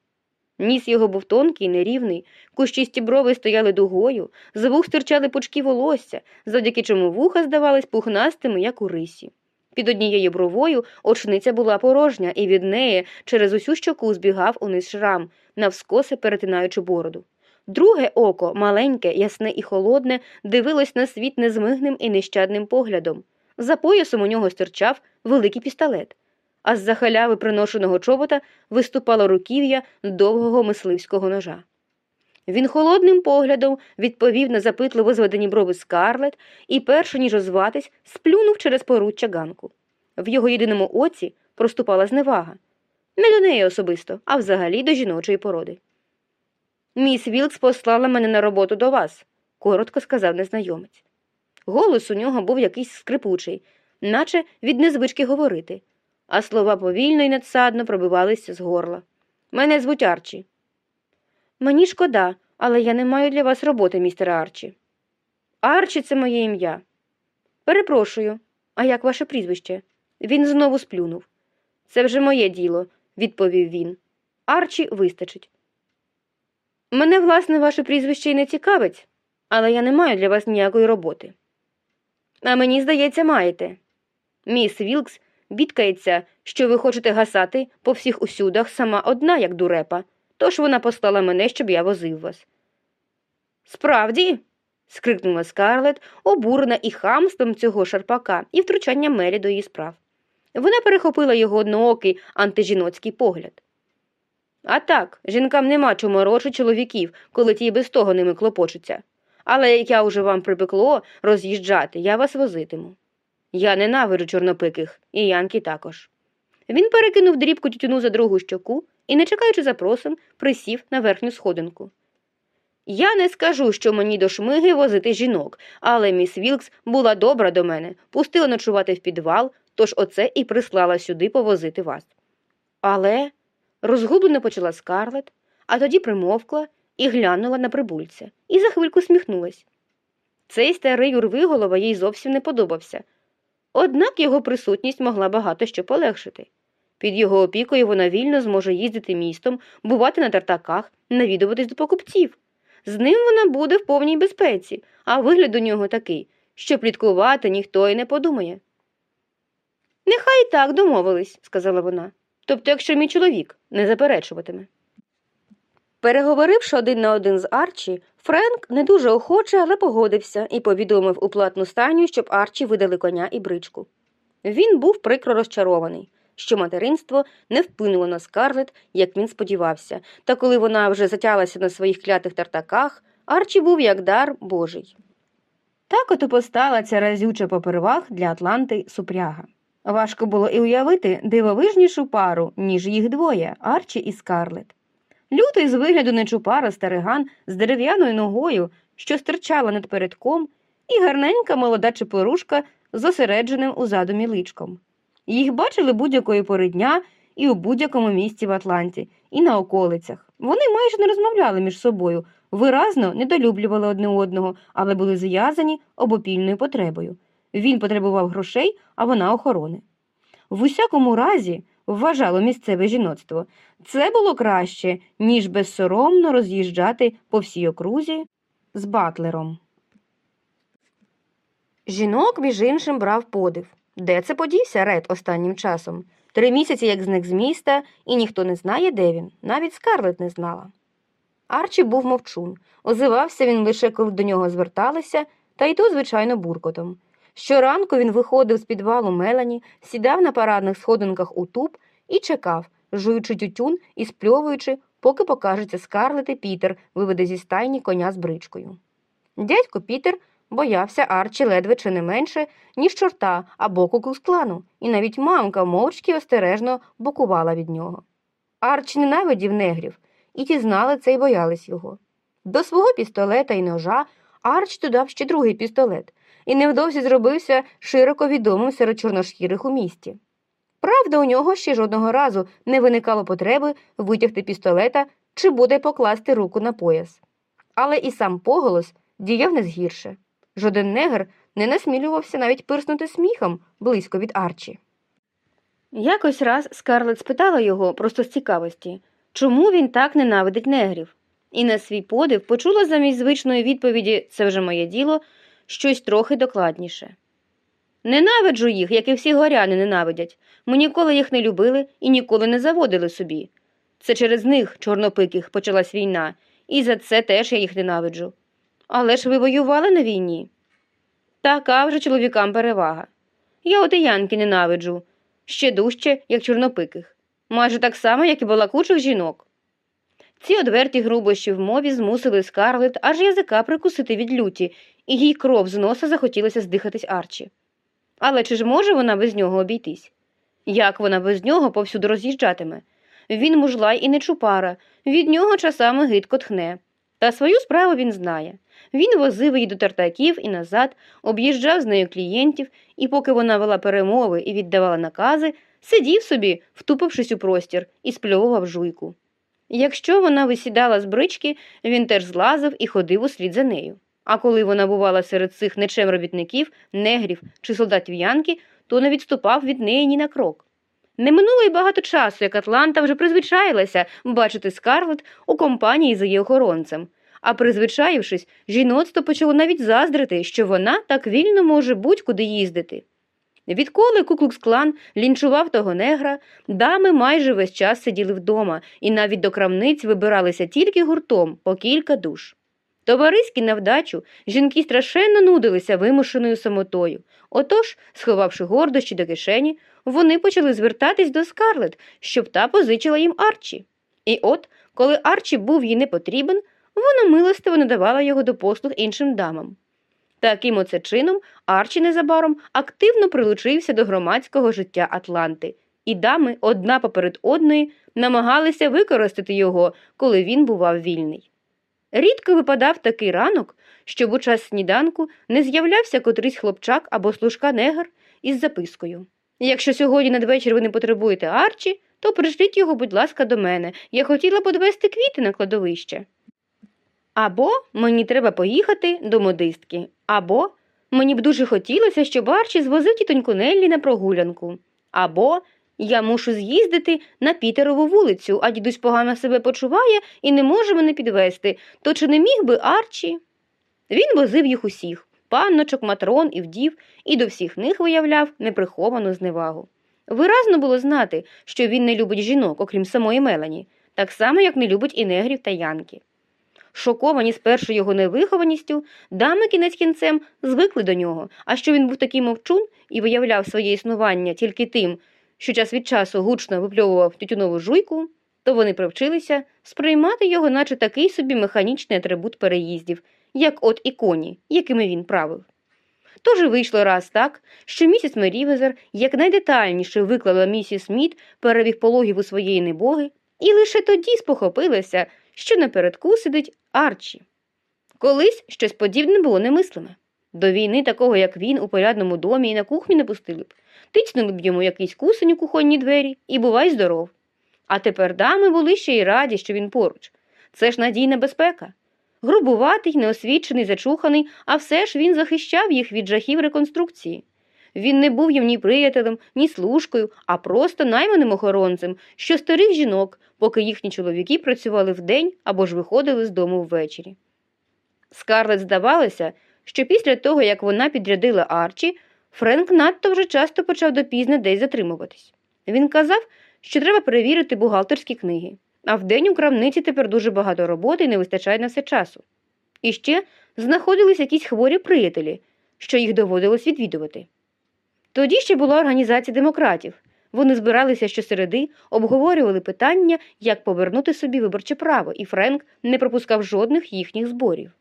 Ніс його був тонкий, нерівний, кущисті брови стояли дугою, з вух стирчали пучки волосся, завдяки чому вуха здавались пухнастими, як у рисі. Під однією бровою очниця була порожня, і від неї через усю щоку збігав униз шрам, навскоси перетинаючи бороду. Друге око, маленьке, ясне і холодне, дивилось на світ незмигним і нещадним поглядом. За поясом у нього стирчав великий пістолет, а з за халяви приношеного чобота виступало руків'я довгого мисливського ножа. Він холодним поглядом відповів на запитливо зведені брови скарлет і, перше ніж озватись, сплюнув через поруччя ганку. В його єдиному оці проступала зневага. Не до неї особисто, а взагалі до жіночої породи. Міс Вілкс послала мене на роботу до вас, коротко сказав незнайомець. Голос у нього був якийсь скрипучий, наче від незвички говорити, а слова повільно і надсадно пробивалися з горла. Мене звуть Арчі. Мені шкода, але я не маю для вас роботи, містере Арчі. Арчі це моє ім'я. Перепрошую, а як ваше прізвище? Він знову сплюнув. Це вже моє діло, відповів він. Арчі вистачить. Мене, власне, ваше прізвище й не цікавить, але я не маю для вас ніякої роботи. А мені, здається, маєте. Міс Вілкс бідкається, що ви хочете гасати по всіх усюдах сама одна, як дурепа, тож вона послала мене, щоб я возив вас. Справді. скрикнула Скарлет, обурена і хамством цього шарпака, і втручанням Мелі до її справ. Вона перехопила його одноокий антижіноцький погляд. А так, жінкам нема чому рочити чоловіків, коли ті без того ними клопочуться. Але як я уже вам припекло роз'їжджати, я вас возитиму. Я ненавиджу чорнопиких, і Янки також. Він перекинув дрібку тютюну за другу щоку і, не чекаючи запросин, присів на верхню сходинку. Я не скажу, що мені до шмиги возити жінок, але міс Вілкс була добра до мене, пустила ночувати в підвал, тож оце і прислала сюди повозити вас. Але розгублено почала скарлет, а тоді примовкла і глянула на прибульця, і за хвильку сміхнулась. Цей старий урвиголова їй зовсім не подобався. Однак його присутність могла багато що полегшити. Під його опікою вона вільно зможе їздити містом, бувати на тартаках, навідуватись до покупців. З ним вона буде в повній безпеці, а вигляд у нього такий, що пліткувати ніхто й не подумає. Нехай так домовились, сказала вона. Тобто, якщо мій чоловік не заперечуватиме. Переговоривши один на один з Арчі, Френк не дуже охоче, але погодився і повідомив у платну стайню, щоб Арчі видали коня і бричку. Він був прикро розчарований, що материнство не вплинуло на скарлет, як він сподівався, та коли вона вже затялася на своїх клятих тартаках, Арчі був як дар Божий. Так от і постала ця разюча попервах для Атланти супряга. Важко було і уявити дивовижнішу пару, ніж їх двоє Арчі і Скарлет. Лютий з вигляду нечупара стариган з дерев'яною ногою, що стирчала над передком, і гарненька молода чепорушка з осередженим у задумі личком. Їх бачили будь-якої пори дня і у будь-якому місці в Атланті, і на околицях. Вони майже не розмовляли між собою, виразно недолюблювали одне одного, але були зв'язані обопільною потребою. Він потребував грошей, а вона охорони. В усякому разі, вважало місцеве жіноцтво, це було краще, ніж безсоромно роз'їжджати по всій окрузі з батлером. Жінок, між іншим, брав подив. Де це подівся Ред останнім часом? Три місяці як зник з міста, і ніхто не знає, де він, навіть скарлет не знала. Арчі був мовчун. Озивався він лише коли до нього зверталися, та й то, звичайно, буркотом. Щоранку він виходив з підвалу Мелані, сідав на парадних сходинках у туб і чекав, жуючи тютюн і спльовуючи, поки покажеться скарлет і Пітер виведе зі стайні коня з бричкою. Дядько Пітер боявся Арчі ледве чи не менше, ніж чорта або куклус-клану, і навіть мамка мовчки остережно бокувала від нього. Арчі ненавидів негрів, і ті знали це й боялись його. До свого пістолета і ножа Арч додав ще другий пістолет і невдовзі зробився широко відомим серед чорношкірих у місті. Правда, у нього ще жодного разу не виникало потреби витягти пістолета чи буде покласти руку на пояс. Але і сам поголос діяв не згірше. Жоден негр не насмілювався навіть пирснути сміхом близько від Арчі. Якось раз Скарлет спитала його просто з цікавості, чому він так ненавидить негрів, і на свій подив почула замість звичної відповіді це вже моє діло щось трохи докладніше. Ненавиджу їх, як і всі горяни ненавидять. Ми ніколи їх не любили і ніколи не заводили собі. Це через них, чорнопиких, почалась війна, і за це теж я їх ненавиджу. Але ж ви воювали на війні. Така вже чоловікам перевага. Я от ненавиджу, ще дужче, як чорнопиких, майже так само, як і балакучих жінок. Ці одверті грубощі в мові змусили скарлет аж язика прикусити від люті, і їй кров з носа захотілося здихатись Арчі. Але чи ж може вона без нього обійтись? Як вона без нього повсюди роз'їжджатиме? Він мужлай і не чупара, від нього часами гидко тхне. Та свою справу він знає. Він возив її до тартаків і назад, об'їжджав з нею клієнтів, і поки вона вела перемови і віддавала накази, сидів собі, втупившись у простір, і спльовував жуйку. Якщо вона висідала з брички, він теж злазив і ходив услід за нею. А коли вона бувала серед цих нечем робітників, негрів чи солдатів Янки, то не відступав від неї ні на крок. Не минуло й багато часу, як Атланта вже призвичаїлася бачити скарлет у компанії за її охоронцем. А призвичаївшись, жіноцтво почало навіть заздрити, що вона так вільно може будь-куди їздити. Відколи Куклукс-клан лінчував того негра, дами майже весь час сиділи вдома і навіть до крамниць вибиралися тільки гуртом по кілька душ. Товариські на вдачу жінки страшенно нудилися вимушеною самотою. Отож, сховавши гордощі до кишені, вони почали звертатись до скарлет, щоб та позичила їм Арчі. І от, коли Арчі був їй не потрібен, вона милостиво надавала його до послуг іншим дамам. Таким оце чином Арчі незабаром активно прилучився до громадського життя Атланти, і дами одна поперед одної намагалися використати його, коли він бував вільний. Рідко випадав такий ранок, щоб у час сніданку не з'являвся котрийсь хлопчак або служка негр із запискою. Якщо сьогодні надвечір ви не потребуєте Арчі, то пришліть його, будь ласка, до мене. Я хотіла подвести квіти на кладовище. Або мені треба поїхати до модистки, або мені б дуже хотілося, щоб Арчі звозив тітоньку Неллі на прогулянку, або я мушу з'їздити на Пітерову вулицю, а дідусь погано себе почуває і не може мене підвести. То чи не міг би Арчі? Він возив їх усіх панночок, матрон і вдів, і до всіх них виявляв неприховану зневагу. Виразно було знати, що він не любить жінок, окрім самої Мелані, так само, як не любить і негрів та янки. Шоковані спершу його невихованістю, дами кінець кінцем звикли до нього, а що він був такий мовчун і виявляв своє існування тільки тим, що час від часу гучно випльовував тютюнову жуйку, то вони привчилися сприймати його, наче такий собі механічний атрибут переїздів, як от і коні, якими він правив. Тож і вийшло раз так, що місіс Мерівезер якнайдетальніше виклала місіс Сміт перебіг пологів у своєї небоги, і лише тоді спохопилася, що напередку сидить Арчі. Колись щось подібне було немислиме. До війни такого, як він, у порядному домі і на кухню не пустили б, тицнули б йому якийсь кусень у кухонні двері і бувай здоров. А тепер дами були ще й раді, що він поруч. Це ж надійна безпека. Грубуватий, неосвічений, зачуханий, а все ж він захищав їх від жахів реконструкції. Він не був їм ні приятелем, ні служкою, а просто найманим охоронцем, що старих жінок, поки їхні чоловіки працювали вдень або ж виходили з дому ввечері. Скарлет здавалося, що після того, як вона підрядила Арчі, Френк надто вже часто почав допізно десь затримуватись. Він казав, що треба перевірити бухгалтерські книги, а вдень у крамниці тепер дуже багато роботи і не вистачає на все часу. І ще знаходились якісь хворі приятелі, що їх доводилось відвідувати. Тоді ще була організація демократів. Вони збиралися щосереди, обговорювали питання, як повернути собі виборче право, і Френк не пропускав жодних їхніх зборів.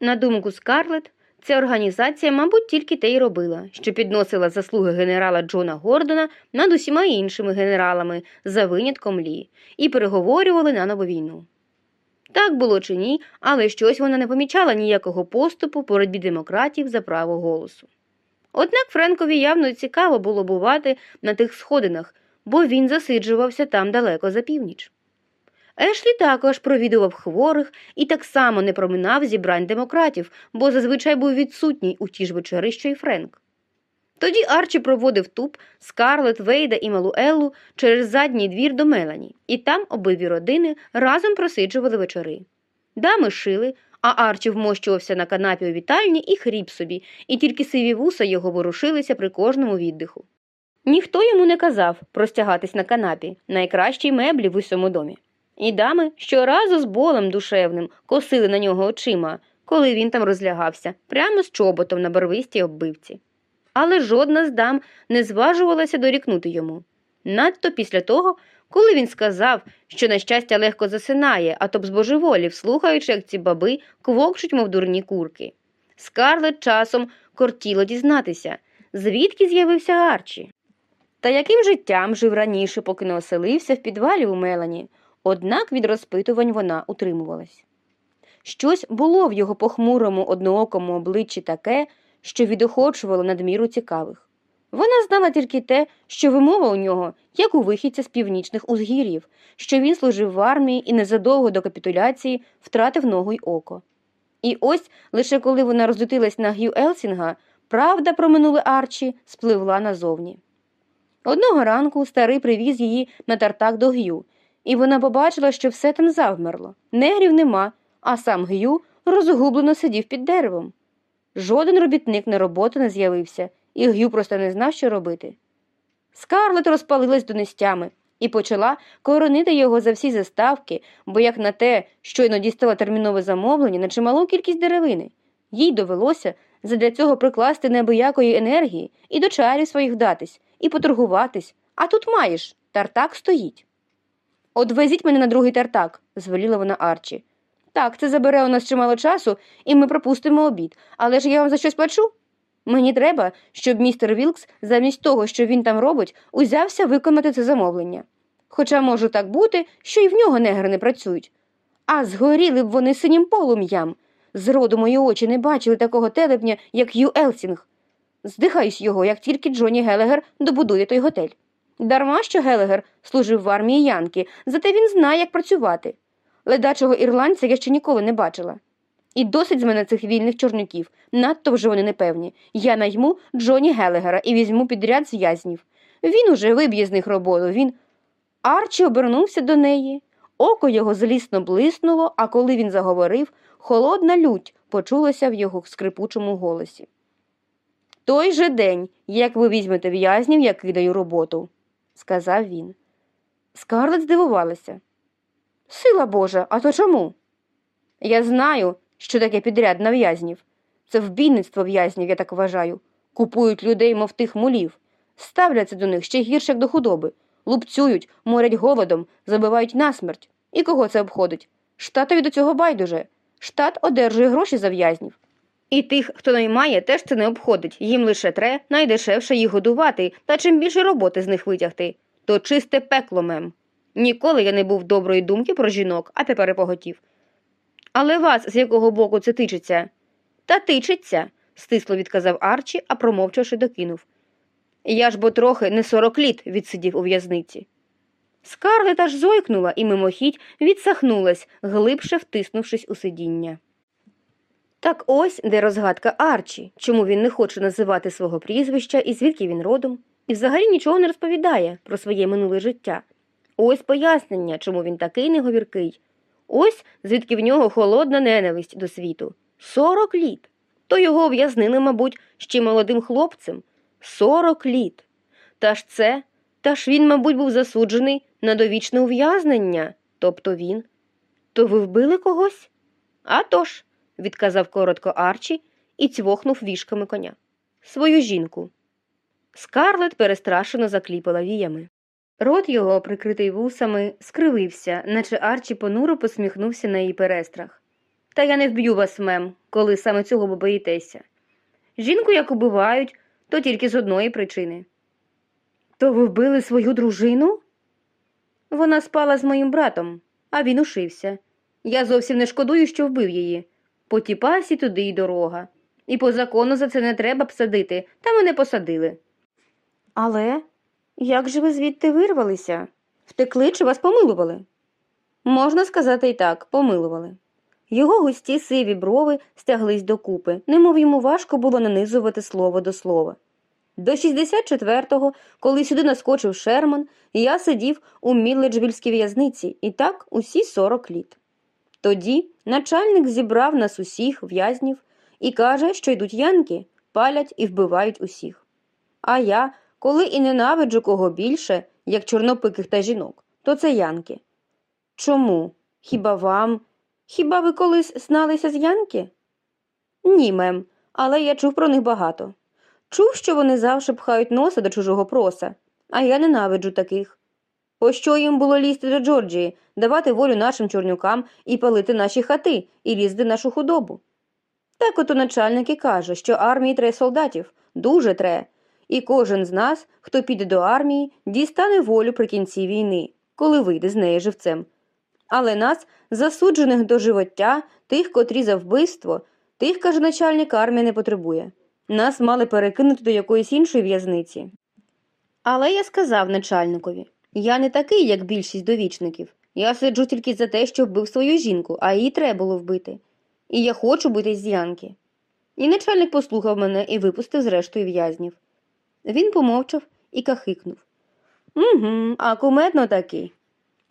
На думку Скарлетт, ця організація, мабуть, тільки те й робила, що підносила заслуги генерала Джона Гордона над усіма іншими генералами за винятком Лі і переговорювали на нову війну. Так було чи ні, але щось вона не помічала ніякого поступу боротьбі демократів за право голосу. Однак Френкові явно цікаво було бувати на тих сходинах, бо він засиджувався там далеко за північ. Ешлі також провідував хворих і так само не проминав зібрань демократів, бо зазвичай був відсутній у ті ж вечори, що й Френк. Тоді Арчі проводив туп Скарлет, Вейда і Малу Еллу через задній двір до Мелані, і там обидві родини разом просиджували вечори. Дами шили, а Арчі вмощувався на канапі у вітальні і хріб собі, і тільки сиві вуса його ворушилися при кожному віддиху. Ніхто йому не казав простягатись на канапі, найкращій меблі в усьому домі. І дами щоразу з болем душевним косили на нього очима, коли він там розлягався, прямо з чоботом на барвистій оббивці. Але жодна з дам не зважувалася дорікнути йому. Надто після того, коли він сказав, що, на щастя, легко засинає, а то б збожеволів, слухаючи, як ці баби квокчуть, мов дурні курки. Скарлет часом кортіло дізнатися, звідки з'явився Арчі. Та яким життям жив раніше, поки не оселився в підвалі у Мелані, однак від розпитувань вона утримувалась. Щось було в його похмурому одноокому обличчі таке, що відохочувало надміру цікавих. Вона знала тільки те, що вимова у нього, як у вихідця з північних узгір'їв, що він служив в армії і незадовго до капітуляції втратив ногу й око. І ось лише коли вона розлютилась на Г'ю Елсінга, правда про минуле Арчі спливла назовні. Одного ранку старий привіз її на тартак до Г'ю, і вона побачила, що все там завмерло. Негрів нема, а сам Г'ю розгублено сидів під деревом. Жоден робітник на роботу не з'явився, і Г'ю просто не знав, що робити. Скарлет розпалилась донестями і почала коронити його за всі заставки, бо як на те, щойно дістала термінове замовлення на чималу кількість деревини. Їй довелося задля цього прикласти неабиякої енергії і до чарів своїх вдатись, і поторгуватись, а тут маєш, тартак стоїть. Одвезіть мене на другий тартак, звеліла вона Арчі. Так, це забере у нас чимало часу, і ми пропустимо обід, але ж я вам за щось плачу. Мені треба, щоб містер Вілкс, замість того, що він там робить, узявся виконати це замовлення. Хоча може так бути, що і в нього негри не працюють. А згоріли б вони синім полум'ям. Зроду мої очі не бачили такого телепня, як Г'ю Елсінг. Здихаюсь його, як тільки Джоні Гелегер добудує той готель. Дарма що Гелегер служив в армії Янки, зате він знає, як працювати. Ледачого ірландця я ще ніколи не бачила. І досить з мене цих вільних чорняків, надто вже вони непевні. Я найму Джоні Гелегера і візьму підряд з в'язнів. Він уже виб'є з них роботу. Він. Арчі обернувся до неї. Око його злісно блиснуло, а коли він заговорив, холодна лють почулася в його скрипучому голосі. Той же день, як ви візьмете в'язнів, я кидаю роботу, сказав він. Скарлет здивувалася. Сила Божа, а то чому? Я знаю, що таке підряд на в'язнів. Це вбійництво в'язнів, я так вважаю. Купують людей, мов тих мулів, ставляться до них ще гірше, як до худоби, лупцюють, морять голодом, забивають насмерть. І кого це обходить? Штатові до цього байдуже. Штат одержує гроші за в'язнів. І тих, хто наймає, теж це не обходить. Їм лише тре найдешевше їх годувати, та чим більше роботи з них витягти. То чисте пекло мем. Ніколи я не був доброї думки про жінок, а тепер і поготів. Але вас з якого боку це тичиться? Та тичиться, стисло відказав Арчі, а промовчавши докинув. Я ж бо трохи не сорок літ відсидів у в'язниці. Скарлет аж зойкнула і мимохідь відсахнулась, глибше втиснувшись у сидіння. Так ось де розгадка Арчі, чому він не хоче називати свого прізвища і звідки він родом, і взагалі нічого не розповідає про своє минуле життя. Ось пояснення, чому він такий неговіркий. Ось звідки в нього холодна ненависть до світу. Сорок літ. То його в'язнили, мабуть, ще молодим хлопцем. Сорок літ. Та ж це, та ж він, мабуть, був засуджений на довічне ув'язнення. Тобто він. То ви вбили когось? «А тож», – відказав коротко Арчі і цьвохнув вішками коня. Свою жінку. Скарлет перестрашено закліпала віями. Рот його, прикритий вусами, скривився, наче Арчі понуро посміхнувся на її перестрах. Та я не вб'ю вас, мем, коли саме цього ви боїтеся. Жінку, як убивають, то тільки з одної причини. То ви вбили свою дружину? Вона спала з моїм братом, а він ушився. Я зовсім не шкодую, що вбив її. По тіпасі туди й дорога. І по закону за це не треба б садити, та мене посадили. Але як же ви звідти вирвалися? Втекли чи вас помилували? Можна сказати і так, помилували. Його густі сиві брови стяглись докупи, немов йому важко було нанизувати слово до слова. До 64-го, коли сюди наскочив Шерман, я сидів у Мілледжвільській в'язниці, і так усі 40 літ. Тоді начальник зібрав нас усіх в'язнів і каже, що йдуть янки, палять і вбивають усіх. А я, коли і ненавиджу кого більше, як чорнопиких та жінок, то це янки. Чому? Хіба вам? Хіба ви колись зналися з янки? Ні, мем, але я чув про них багато. Чув, що вони завжди пхають носа до чужого проса, а я ненавиджу таких. Пощо їм було лізти до Джорджії, давати волю нашим чорнюкам і палити наші хати, і різти нашу худобу? Так ото начальник і каже, що армії тре солдатів, дуже тре, і кожен з нас, хто піде до армії, дістане волю при кінці війни, коли вийде з неї живцем. Але нас, засуджених до живоття, тих, котрі за вбивство, тих, каже начальник, армія не потребує. Нас мали перекинути до якоїсь іншої в'язниці. Але я сказав начальникові я не такий, як більшість довічників. Я сиджу тільки за те, що вбив свою жінку, а її треба було вбити. І я хочу бити з янки. І начальник послухав мене і випустив зрештою в'язнів. Він помовчав і кахикнув. Угу, а кумедно такий.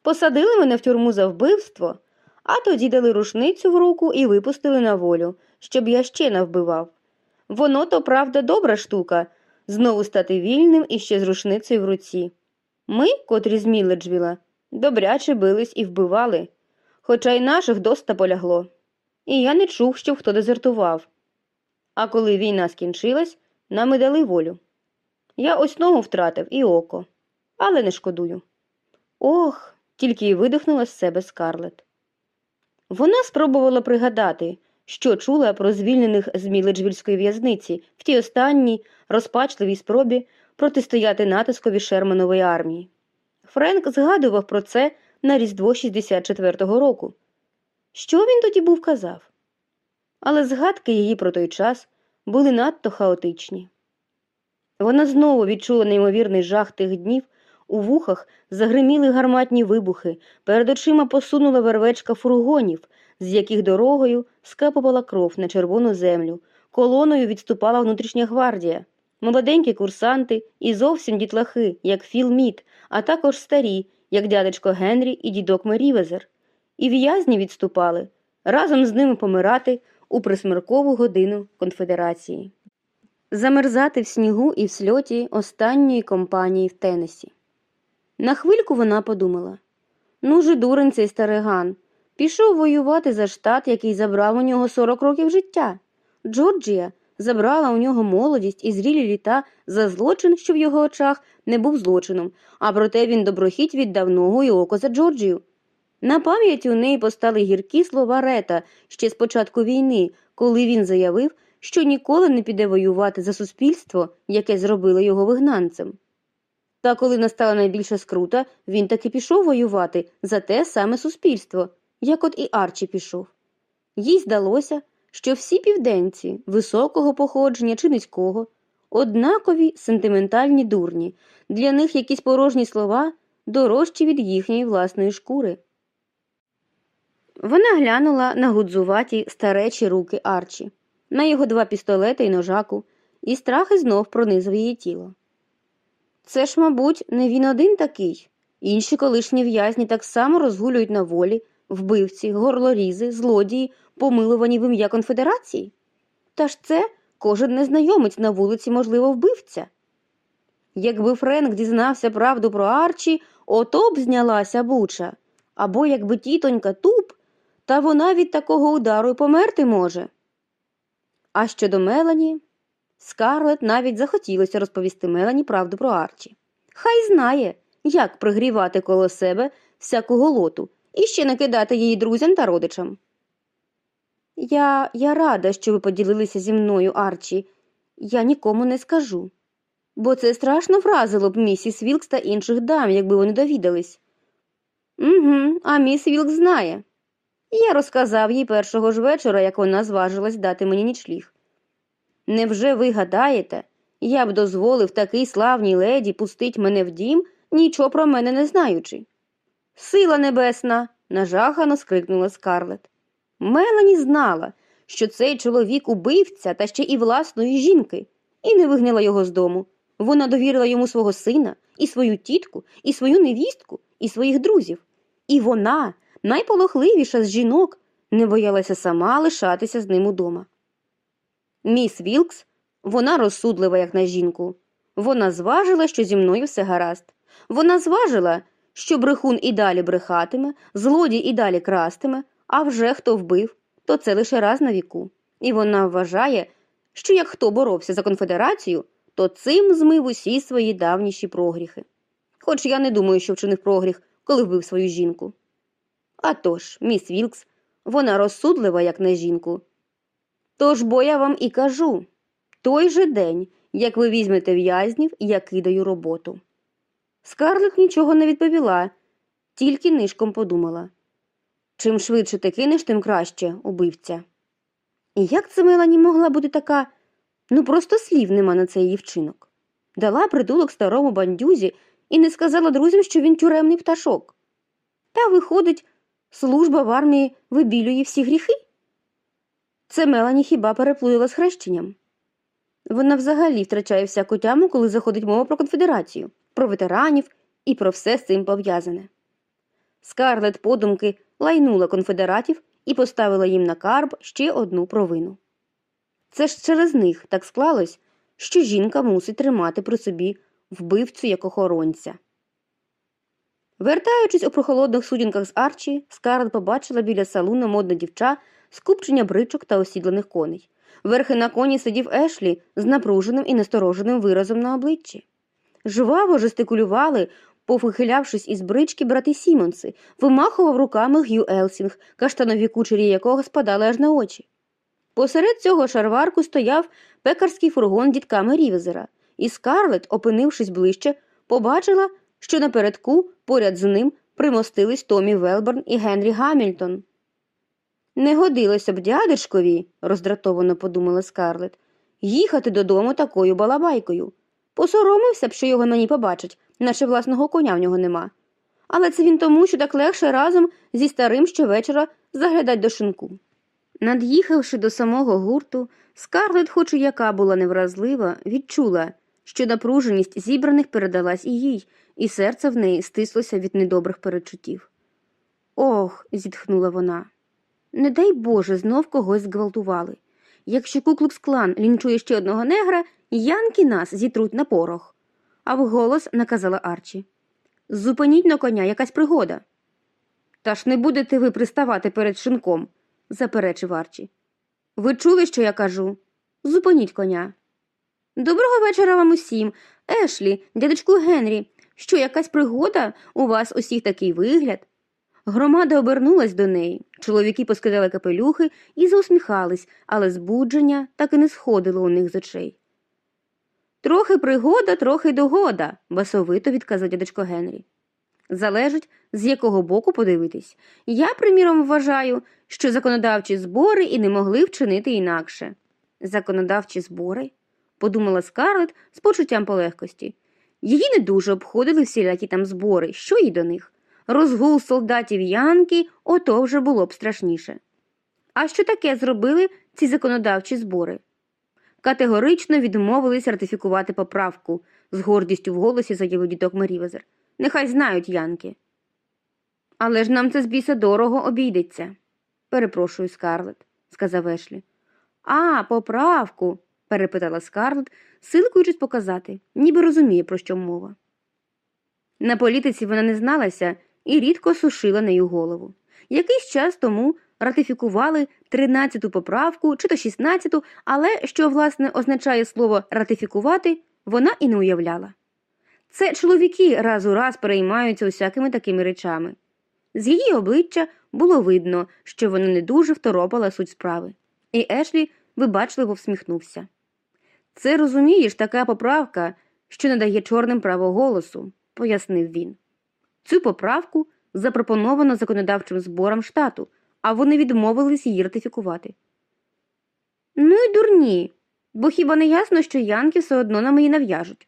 Посадили мене в тюрму за вбивство, а тоді дали рушницю в руку і випустили на волю, щоб я ще не вбивав. Воно то, правда, добра штука знову стати вільним і ще з рушницею в руці. Ми, котрі з Міледжвіла, добряче бились і вбивали, хоча й наших доста полягло. І я не чув, щоб хто дезертував. А коли війна скінчилась, нам і дали волю. Я ось ногу втратив і око, але не шкодую. Ох, тільки й видихнула з себе скарлет. Вона спробувала пригадати, що чула про звільнених з Міледжвільської в'язниці в тій останній розпачливій спробі протистояти натискові Шерманової армії. Френк згадував про це на Різдво 64-го року. Що він тоді був казав? Але згадки її про той час були надто хаотичні. Вона знову відчула неймовірний жах тих днів, у вухах загриміли гарматні вибухи, перед очима посунула вервечка фургонів, з яких дорогою скапувала кров на червону землю, колоною відступала внутрішня гвардія, молоденькі курсанти і зовсім дітлахи, як Філ Мід, а також старі, як дядечко Генрі і дідок Мерівезер. І в'язні відступали, разом з ними помирати у присмеркову годину конфедерації. Замерзати в снігу і в сльоті останньої компанії в Теннесі. На хвильку вона подумала Ну же дурень цей стариган. Пішов воювати за штат, який забрав у нього 40 років життя. Джорджія забрала у нього молодість і зрілі літа за злочин, що в його очах не був злочином, а проте він доброхіть віддав ногу і око за Джорджію. На пам'ять у неї постали гіркі слова Рета ще з початку війни, коли він заявив, що ніколи не піде воювати за суспільство, яке зробило його вигнанцем. Та коли настала найбільша скрута, він таки пішов воювати за те саме суспільство, як от і Арчі пішов. Їй здалося, що всі південці, високого походження чи низького, однакові сентиментальні дурні, для них якісь порожні слова дорожчі від їхньої власної шкури. Вона глянула на гудзуваті старечі руки Арчі, на його два пістолети і ножаку, і страх знов пронизав її тіло. Це ж, мабуть, не він один такий. Інші колишні в'язні так само розгулюють на волі, вбивці, горлорізи, злодії, помилувані в ім'я конфедерації. Та ж це кожен незнайомець на вулиці, можливо, вбивця. Якби Френк дізнався правду про Арчі, ото б знялася буча, або якби тітонька туп, та вона від такого удару й померти може. А щодо Мелані, Скарлет навіть захотілося розповісти Мелані правду про Арчі. Хай знає, як пригрівати коло себе всяку голоту і ще накидати її друзям та родичам. Я я рада, що ви поділилися зі мною, Арчі. Я нікому не скажу. Бо це страшно вразило б місіс Вілкс та інших дам, якби вони довідались. Угу, а міс Вілкс знає. Я розказав їй першого ж вечора, як вона зважилась дати мені нічліг. Невже ви гадаєте, я б дозволив такій славній леді пустить мене в дім, нічого про мене не знаючи? Сила небесна. нажахано скрикнула скарлет. Мелані знала, що цей чоловік убивця та ще і власної жінки, і не вигнала його з дому. Вона довірила йому свого сина, і свою тітку, і свою невістку, і своїх друзів. І вона, найполохливіша з жінок, не боялася сама лишатися з ним удома. Міс Вілкс, вона розсудлива, як на жінку. Вона зважила, що зі мною все гаразд. Вона зважила, що брехун і далі брехатиме, злодій і далі крастиме, а вже хто вбив, то це лише раз на віку. І вона вважає, що як хто боровся за конфедерацію, то цим змив усі свої давніші прогріхи. Хоч я не думаю, що вчинив прогріх, коли вбив свою жінку. А тож, міс Вілкс, вона розсудлива, як на жінку. Тож бо я вам і кажу той же день, як ви візьмете в'язнів, я кидаю роботу. Скарлет нічого не відповіла, тільки нишком подумала чим швидше ти кинеш, тим краще, убивця. І як це Мелані могла бути така, ну просто слів нема на цей її вчинок. Дала притулок старому бандюзі і не сказала друзям, що він тюремний пташок. Та, виходить, служба в армії вибілює всі гріхи. Це Мелані хіба переплуїла з хрещенням. Вона взагалі втрачає всяку тяму, коли заходить мова про конфедерацію, про ветеранів і про все з цим пов'язане. Скарлет подумки лайнула конфедератів і поставила їм на карб ще одну провину. Це ж через них так склалось, що жінка мусить тримати при собі вбивцю як охоронця. Вертаючись у прохолодних сутінках з Арчі, Скарлет побачила біля салуна Модна дівчина скупчення бричок та осідланих коней. Верхи на коні сидів Ешлі з напруженим і настороженим виразом на обличчі. Жваво жестикулювали, повихилявшись із брички брати Сімонси, вимахував руками Г'ю Елсінг, каштанові кучері якого спадали аж на очі. Посеред цього шарварку стояв пекарський фургон дітками Рівезера, і Скарлет, опинившись ближче, побачила, що напередку поряд з ним примостились Томі Велборн і Генрі Гамільтон. Не годилося б дядечкові, роздратовано подумала Скарлет, їхати додому такою балабайкою. Посоромився б, що його на ній побачить, наче власного коня в нього нема. Але це він тому, що так легше разом зі старим щовечора заглядать до шинку. Над'їхавши до самого гурту, Скарлет, хоч і яка була невразлива, відчула, що напруженість зібраних передалась і їй, і серце в неї стислося від недобрих перечуттів. Ох, зітхнула вона. Не дай Боже, знов когось зґвалтували. Якщо куклукс клан лінчує ще одного негра, янки нас зітруть на порох. А вголос наказала Арчі. Зупиніть на коня якась пригода. Та ж не будете ви приставати перед шинком, заперечив Арчі. Ви чули, що я кажу? Зупиніть коня. Доброго вечора вам усім. Ешлі, дядечку Генрі. Що, якась пригода? У вас усіх такий вигляд? Громада обернулась до неї. Чоловіки поскидали капелюхи і заусміхались, але збудження так і не сходило у них з очей. Трохи пригода, трохи догода, басовито відказав дядечко Генрі. Залежить, з якого боку подивитись. Я, приміром, вважаю, що законодавчі збори і не могли вчинити інакше. Законодавчі збори? подумала Скарлет з почуттям полегкості. Її не дуже обходили всілякі там збори, що їй до них. Розгул солдатів Янки ото вже було б страшніше. А що таке зробили ці законодавчі збори? Категорично відмовились ратифікувати поправку, з гордістю в голосі заявив діток Мерівезер. Нехай знають Янки. Але ж нам це з біса дорого обійдеться. Перепрошую, Скарлет, сказав Ешлі. А, поправку, перепитала Скарлет, силкуючись показати, ніби розуміє, про що мова. На політиці вона не зналася і рідко сушила нею голову. Якийсь час тому ратифікували 13-ту поправку чи то 16-ту, але що, власне, означає слово ратифікувати, вона і не уявляла. Це чоловіки раз у раз переймаються усякими такими речами. З її обличчя було видно, що вона не дуже второпала суть справи, і Ешлі вибачливо всміхнувся. Це розумієш, така поправка, що не дає чорним право голосу, пояснив він. Цю поправку запропоновано законодавчим зборам штату, а вони відмовились її ратифікувати. Ну й дурні, бо хіба не ясно, що янки все одно нам її нав'яжуть.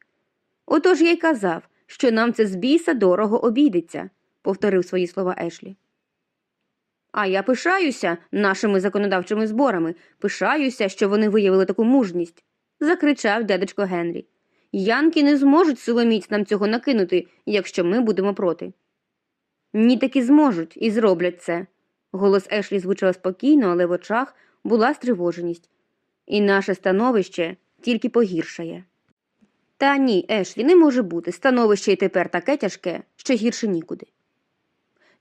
Отож я й казав, що нам це з біса дорого обійдеться, повторив свої слова Ешлі. А я пишаюся нашими законодавчими зборами, пишаюся, що вони виявили таку мужність, закричав дядечко Генрі. Янки не зможуть силоміць нам цього накинути, якщо ми будемо проти. Ні, таки зможуть і зроблять це. Голос Ешлі звучав спокійно, але в очах була стривоженість. І наше становище тільки погіршає. Та ні, Ешлі, не може бути. Становище й тепер таке тяжке, що гірше нікуди.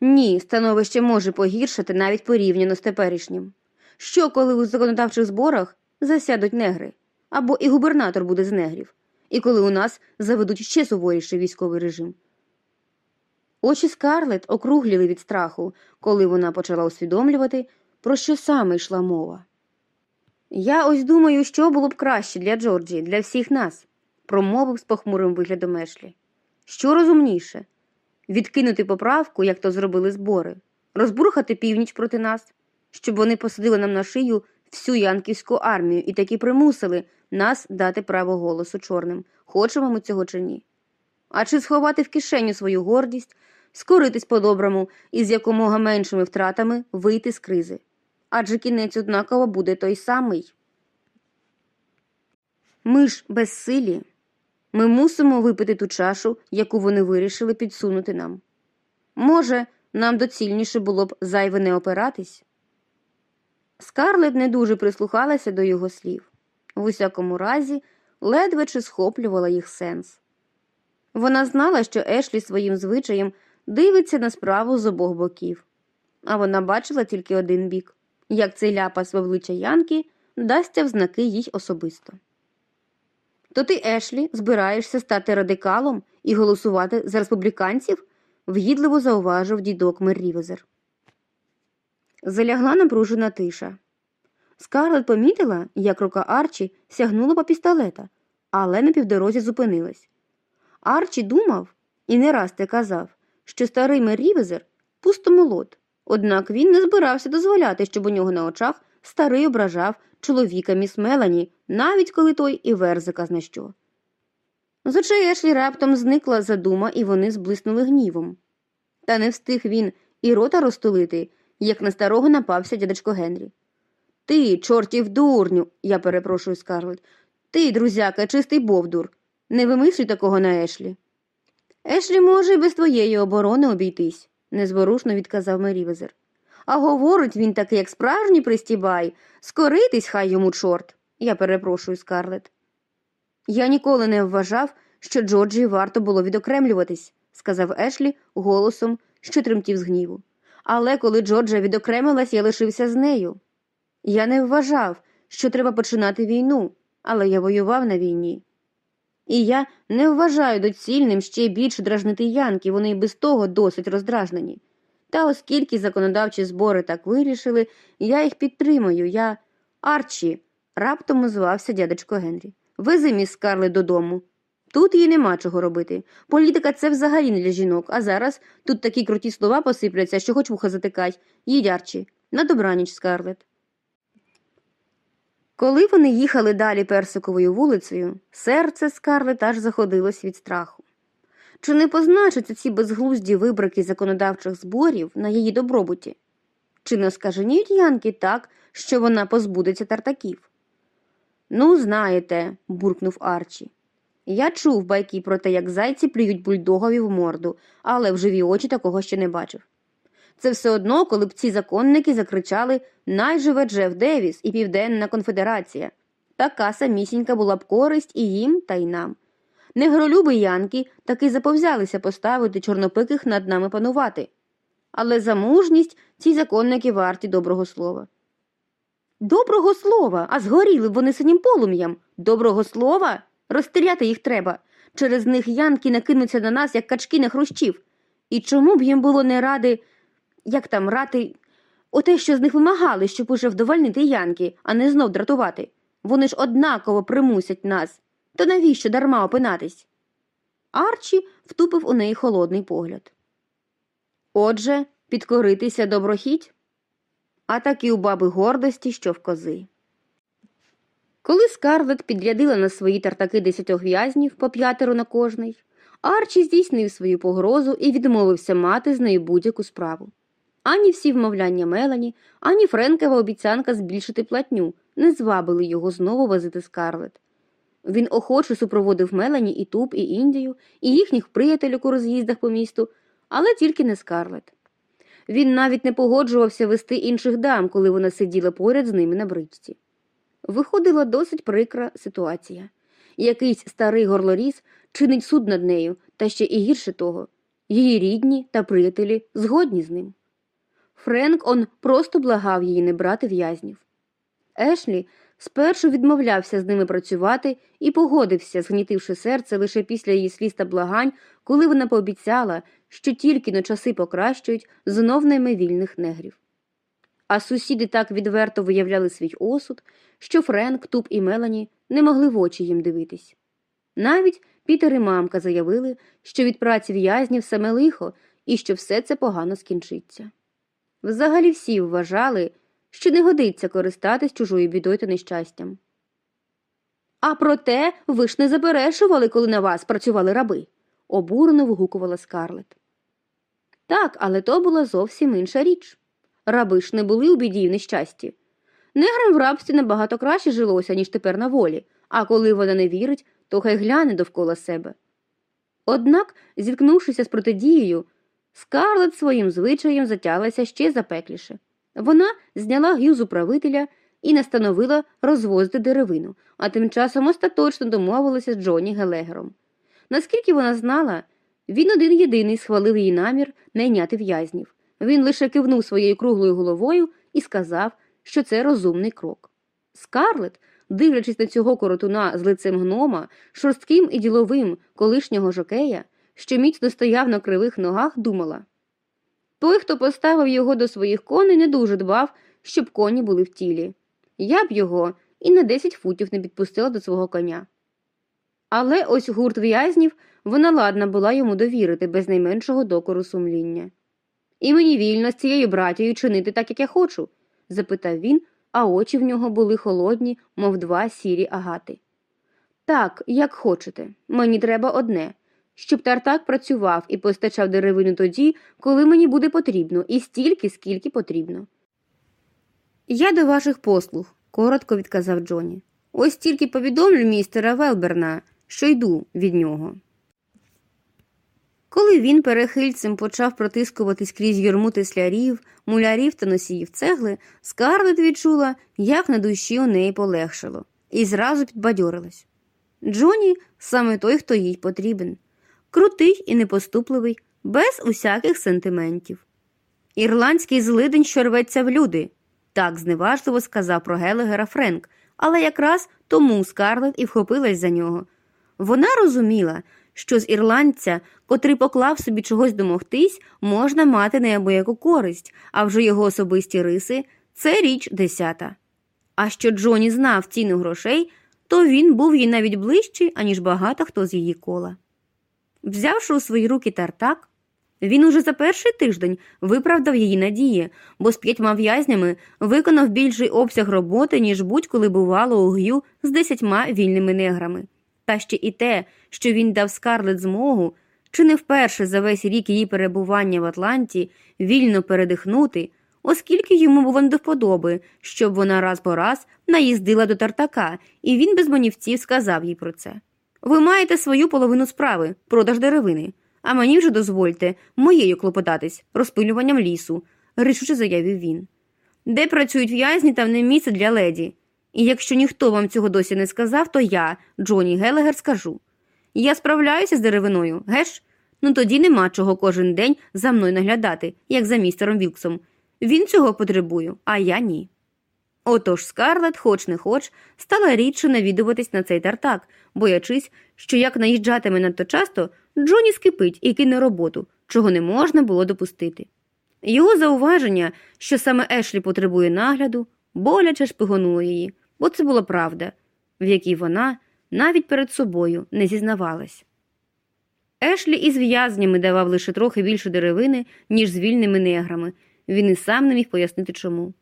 Ні, становище може погіршити навіть порівняно з теперішнім. Що, коли у законодавчих зборах засядуть негри, або і губернатор буде з негрів, і коли у нас заведуть ще суворіший військовий режим. Очі Скарлет округліли від страху, коли вона почала усвідомлювати, про що саме йшла мова. Я ось думаю, що було б краще для Джорджії, для всіх нас, промовив з похмурим виглядом Ешлі. Що розумніше відкинути поправку, як то зробили збори, розбурхати північ проти нас, щоб вони посадили нам на шию всю янківську армію і таки примусили нас дати право голосу чорним, хочемо ми цього чи ні. А чи сховати в кишеню свою гордість, скоритись по-доброму і з якомога меншими втратами вийти з кризи? Адже кінець однаково буде той самий. Ми ж безсилі. Ми мусимо випити ту чашу, яку вони вирішили підсунути нам. Може, нам доцільніше було б зайве не опиратись? Скарлет не дуже прислухалася до його слів. В усякому разі, ледве чи схоплювала їх сенс. Вона знала, що Ешлі своїм звичаєм дивиться на справу з обох боків, а вона бачила тільки один бік як цей ляпас в обличчя Янки дасться в знаки їй особисто. То ти, Ешлі, збираєшся стати радикалом і голосувати за республіканців? вгідливо зауважив дідок Меррівезер. Залягла напружена тиша. Скарлет помітила, як рука Арчі сягнула по пістолета, але на півдорозі зупинилась. Арчі думав і не раз те казав, що старий Меррівезер пустомолод, однак він не збирався дозволяти, щоб у нього на очах старий ображав чоловіка міс Мелані, навіть коли той і верзика зна що. З очей Ешлі раптом зникла задума, і вони зблиснули гнівом. Та не встиг він і рота розтулити, як на старого напався дядечко Генрі. Ти, чортів дурню, я перепрошую Скарлет, ти, друзяка, чистий бовдур. Не вимислюй такого на Ешлі. Ешлі може і без твоєї оборони обійтись, незворушно відказав Мерівезер. А говорить він таки, як справжній пристібай, скоритись хай йому чорт. Я перепрошую Скарлет. Я ніколи не вважав, що Джорджії варто було відокремлюватись, сказав Ешлі голосом, що тремтів з гніву. але коли Джорджа відокремилась, я лишився з нею. Я не вважав, що треба починати війну, але я воював на війні. І я не вважаю доцільним ще більше дражнити янки, вони й без того досить роздражнені. Та оскільки законодавчі збори так вирішили, я їх підтримую. Я Арчі, раптом озвався дядечко Генрі. Вези міс Скарлет додому. Тут їй нема чого робити. Політика це взагалі не для жінок, а зараз тут такі круті слова посипляться, що хоч вуха затикай. Їдь, Арчі. На добраніч, Скарлет. Коли вони їхали далі персиковою вулицею, серце Скарлет аж заходилось від страху. Чи не позначаться ці безглузді вибрики законодавчих зборів на її добробуті? Чи не скаженіють Янки так, що вона позбудеться тартаків? Ну, знаєте, буркнув Арчі. Я чув байки про те, як зайці плюють бульдогові в морду, але в живі очі такого ще не бачив. Це все одно, коли б ці законники закричали Най живе Джеф Девіс і Південна Конфедерація. Така самісінька була б користь і їм, та й нам. Негролюби янки таки заповзялися поставити чорнопиких над нами панувати. Але за мужність ці законники варті доброго слова. Доброго слова, а згоріли б вони синім полум'ям. Доброго слова? Розстріляти їх треба. Через них янки накинуться на нас, як качки на хрущів. І чому б їм було не ради, як там рати, оте, що з них вимагали, щоб уже вдовольнити янки, а не знов дратувати. Вони ж однаково примусять нас. То навіщо дарма опинатись? Арчі втупив у неї холодний погляд. Отже, підкоритися доброхіть, а так і у баби гордості, що в кози. Коли Скарлет підрядила на свої тартаки десятьох в'язнів по п'ятеро на кожний, Арчі здійснив свою погрозу і відмовився мати з нею будь-яку справу. Ані всі вмовляння Мелані, ані Френкова обіцянка збільшити платню не звабили його знову возити Скарлет. Він охоче супроводив Мелані і Туб, і Індію, і їхніх приятелів у роз'їздах по місту, але тільки не Скарлет. Він навіть не погоджувався вести інших дам, коли вона сиділа поряд з ними на бричці. Виходила досить прикра ситуація. Якийсь старий горлоріз чинить суд над нею, та ще і гірше того. Її рідні та приятелі згодні з ним. Френк он просто благав її не брати в'язнів. Ешлі спершу відмовлявся з ними працювати і погодився, згнітивши серце лише після її сліз та благань, коли вона пообіцяла, що тільки но часи покращують, знов найме вільних негрів. А сусіди так відверто виявляли свій осуд, що Френк, Туп і Мелані не могли в очі їм дивитись. Навіть Пітер і мамка заявили, що від праці в'язнів саме лихо і що все це погано скінчиться. Взагалі всі вважали, що не годиться користатись чужою бідою та нещастям. А проте ви ж не заперечували, коли на вас працювали раби, обурено вигукувала Скарлет. Так, але то була зовсім інша річ. Раби ж не були у біді й нещасті. Неграм в рабстві набагато краще жилося, ніж тепер на волі, а коли вона не вірить, то хай гляне довкола себе. Однак, зіткнувшися з протидією, Скарлет своїм звичаєм затялася ще запекліше. Вона зняла гюз управителя і настановила розвозити деревину, а тим часом остаточно домовилася з Джоні Гелегером. Наскільки вона знала, він один єдиний схвалив її намір найняти в'язнів. Він лише кивнув своєю круглою головою і сказав, що це розумний крок. Скарлет, дивлячись на цього коротуна з лицем гнома, шорстким і діловим колишнього жокея, що міцно стояв на кривих ногах, думала той, хто поставив його до своїх коней, не дуже дбав, щоб коні були в тілі. Я б його і на десять футів не підпустила до свого коня. Але ось гурт в'язнів вона ладна була йому довірити без найменшого докору сумління. І мені вільно з цією братією чинити так, як я хочу? запитав він, а очі в нього були холодні, мов два сірі агати. Так, як хочете. Мені треба одне щоб тартак працював і постачав деревину тоді, коли мені буде потрібно, і стільки, скільки потрібно. Я до ваших послуг, коротко відказав Джоні. Ось тільки повідомлю містера Велберна, що йду від нього. Коли він перехильцем почав протискуватись крізь юрму теслярів, мулярів та носіїв цегли, Скарлет відчула, як на душі у неї полегшало, і зразу підбадьорилась. Джоні саме той, хто їй потрібен крутий і непоступливий, без усяких сентиментів. Ірландський злидень, що рветься в люди, так зневажливо сказав про Гелегера Френк, але якраз тому Скарлет і вхопилась за нього. Вона розуміла, що з ірландця, котрий поклав собі чогось домогтись, можна мати неабияку користь, а вже його особисті риси це річ десята. А що Джоні знав ціну грошей, то він був їй навіть ближчий, аніж багато хто з її кола. Взявши у свої руки тартак, він уже за перший тиждень виправдав її надії, бо з п'ятьма в'язнями виконав більший обсяг роботи, ніж будь-коли бувало у г'ю з десятьма вільними неграми. Та ще і те, що він дав Скарлет змогу, чи не вперше за весь рік її перебування в Атланті вільно передихнути, оскільки йому було не до вподоби, щоб вона раз по раз наїздила до тартака, і він без манівців сказав їй про це. Ви маєте свою половину справи, продаж деревини, а мені вже дозвольте моєю клопотатись, розпилюванням лісу, рішуче заявив він. Де працюють в'язні, там не місце для леді. І якщо ніхто вам цього досі не сказав, то я, Джоні Гелегер, скажу. Я справляюся з деревиною, геш? Ну тоді нема чого кожен день за мною наглядати, як за містером Вілксом. Він цього потребує, а я ні. Отож Скарлет, хоч не хоч, стала рідше навідуватись на цей тартак, боячись, що як наїжджатиме надто часто, Джоні скипить і кине роботу, чого не можна було допустити. Його зауваження, що саме Ешлі потребує нагляду, боляче шпигонуло її, бо це була правда, в якій вона навіть перед собою не зізнавалась. Ешлі із в'язнями давав лише трохи більше деревини, ніж з вільними неграми, він і сам не міг пояснити чому.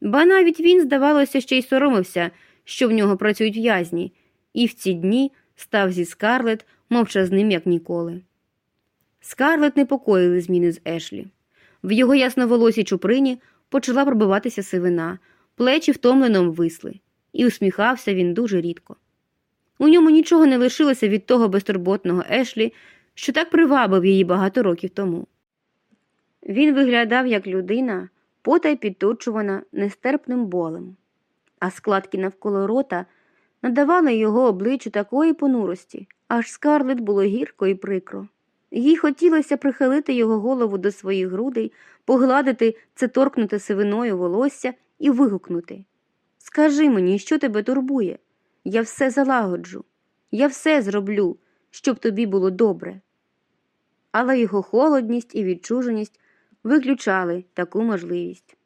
Ба навіть він, здавалося, ще й соромився, що в нього працюють в'язні, і в ці дні став зі Скарлет мовчазним, як ніколи. Скарлет непокоїли зміни з Ешлі. В його ясноволосій чуприні почала пробиватися сивина, плечі втомлено висли, і усміхався він дуже рідко. У ньому нічого не лишилося від того безтурботного Ешлі, що так привабив її багато років тому. Він виглядав як людина, потай підточувана нестерпним болем, а складки навколо рота надавали його обличчю такої понурості, аж скарлет було гірко і прикро. Їй хотілося прихилити його голову до своїх грудей, погладити це торкнуте сивиною волосся і вигукнути Скажи мені, що тебе турбує? Я все залагоджу, я все зроблю, щоб тобі було добре. Але його холодність і відчуженість виключали таку можливість.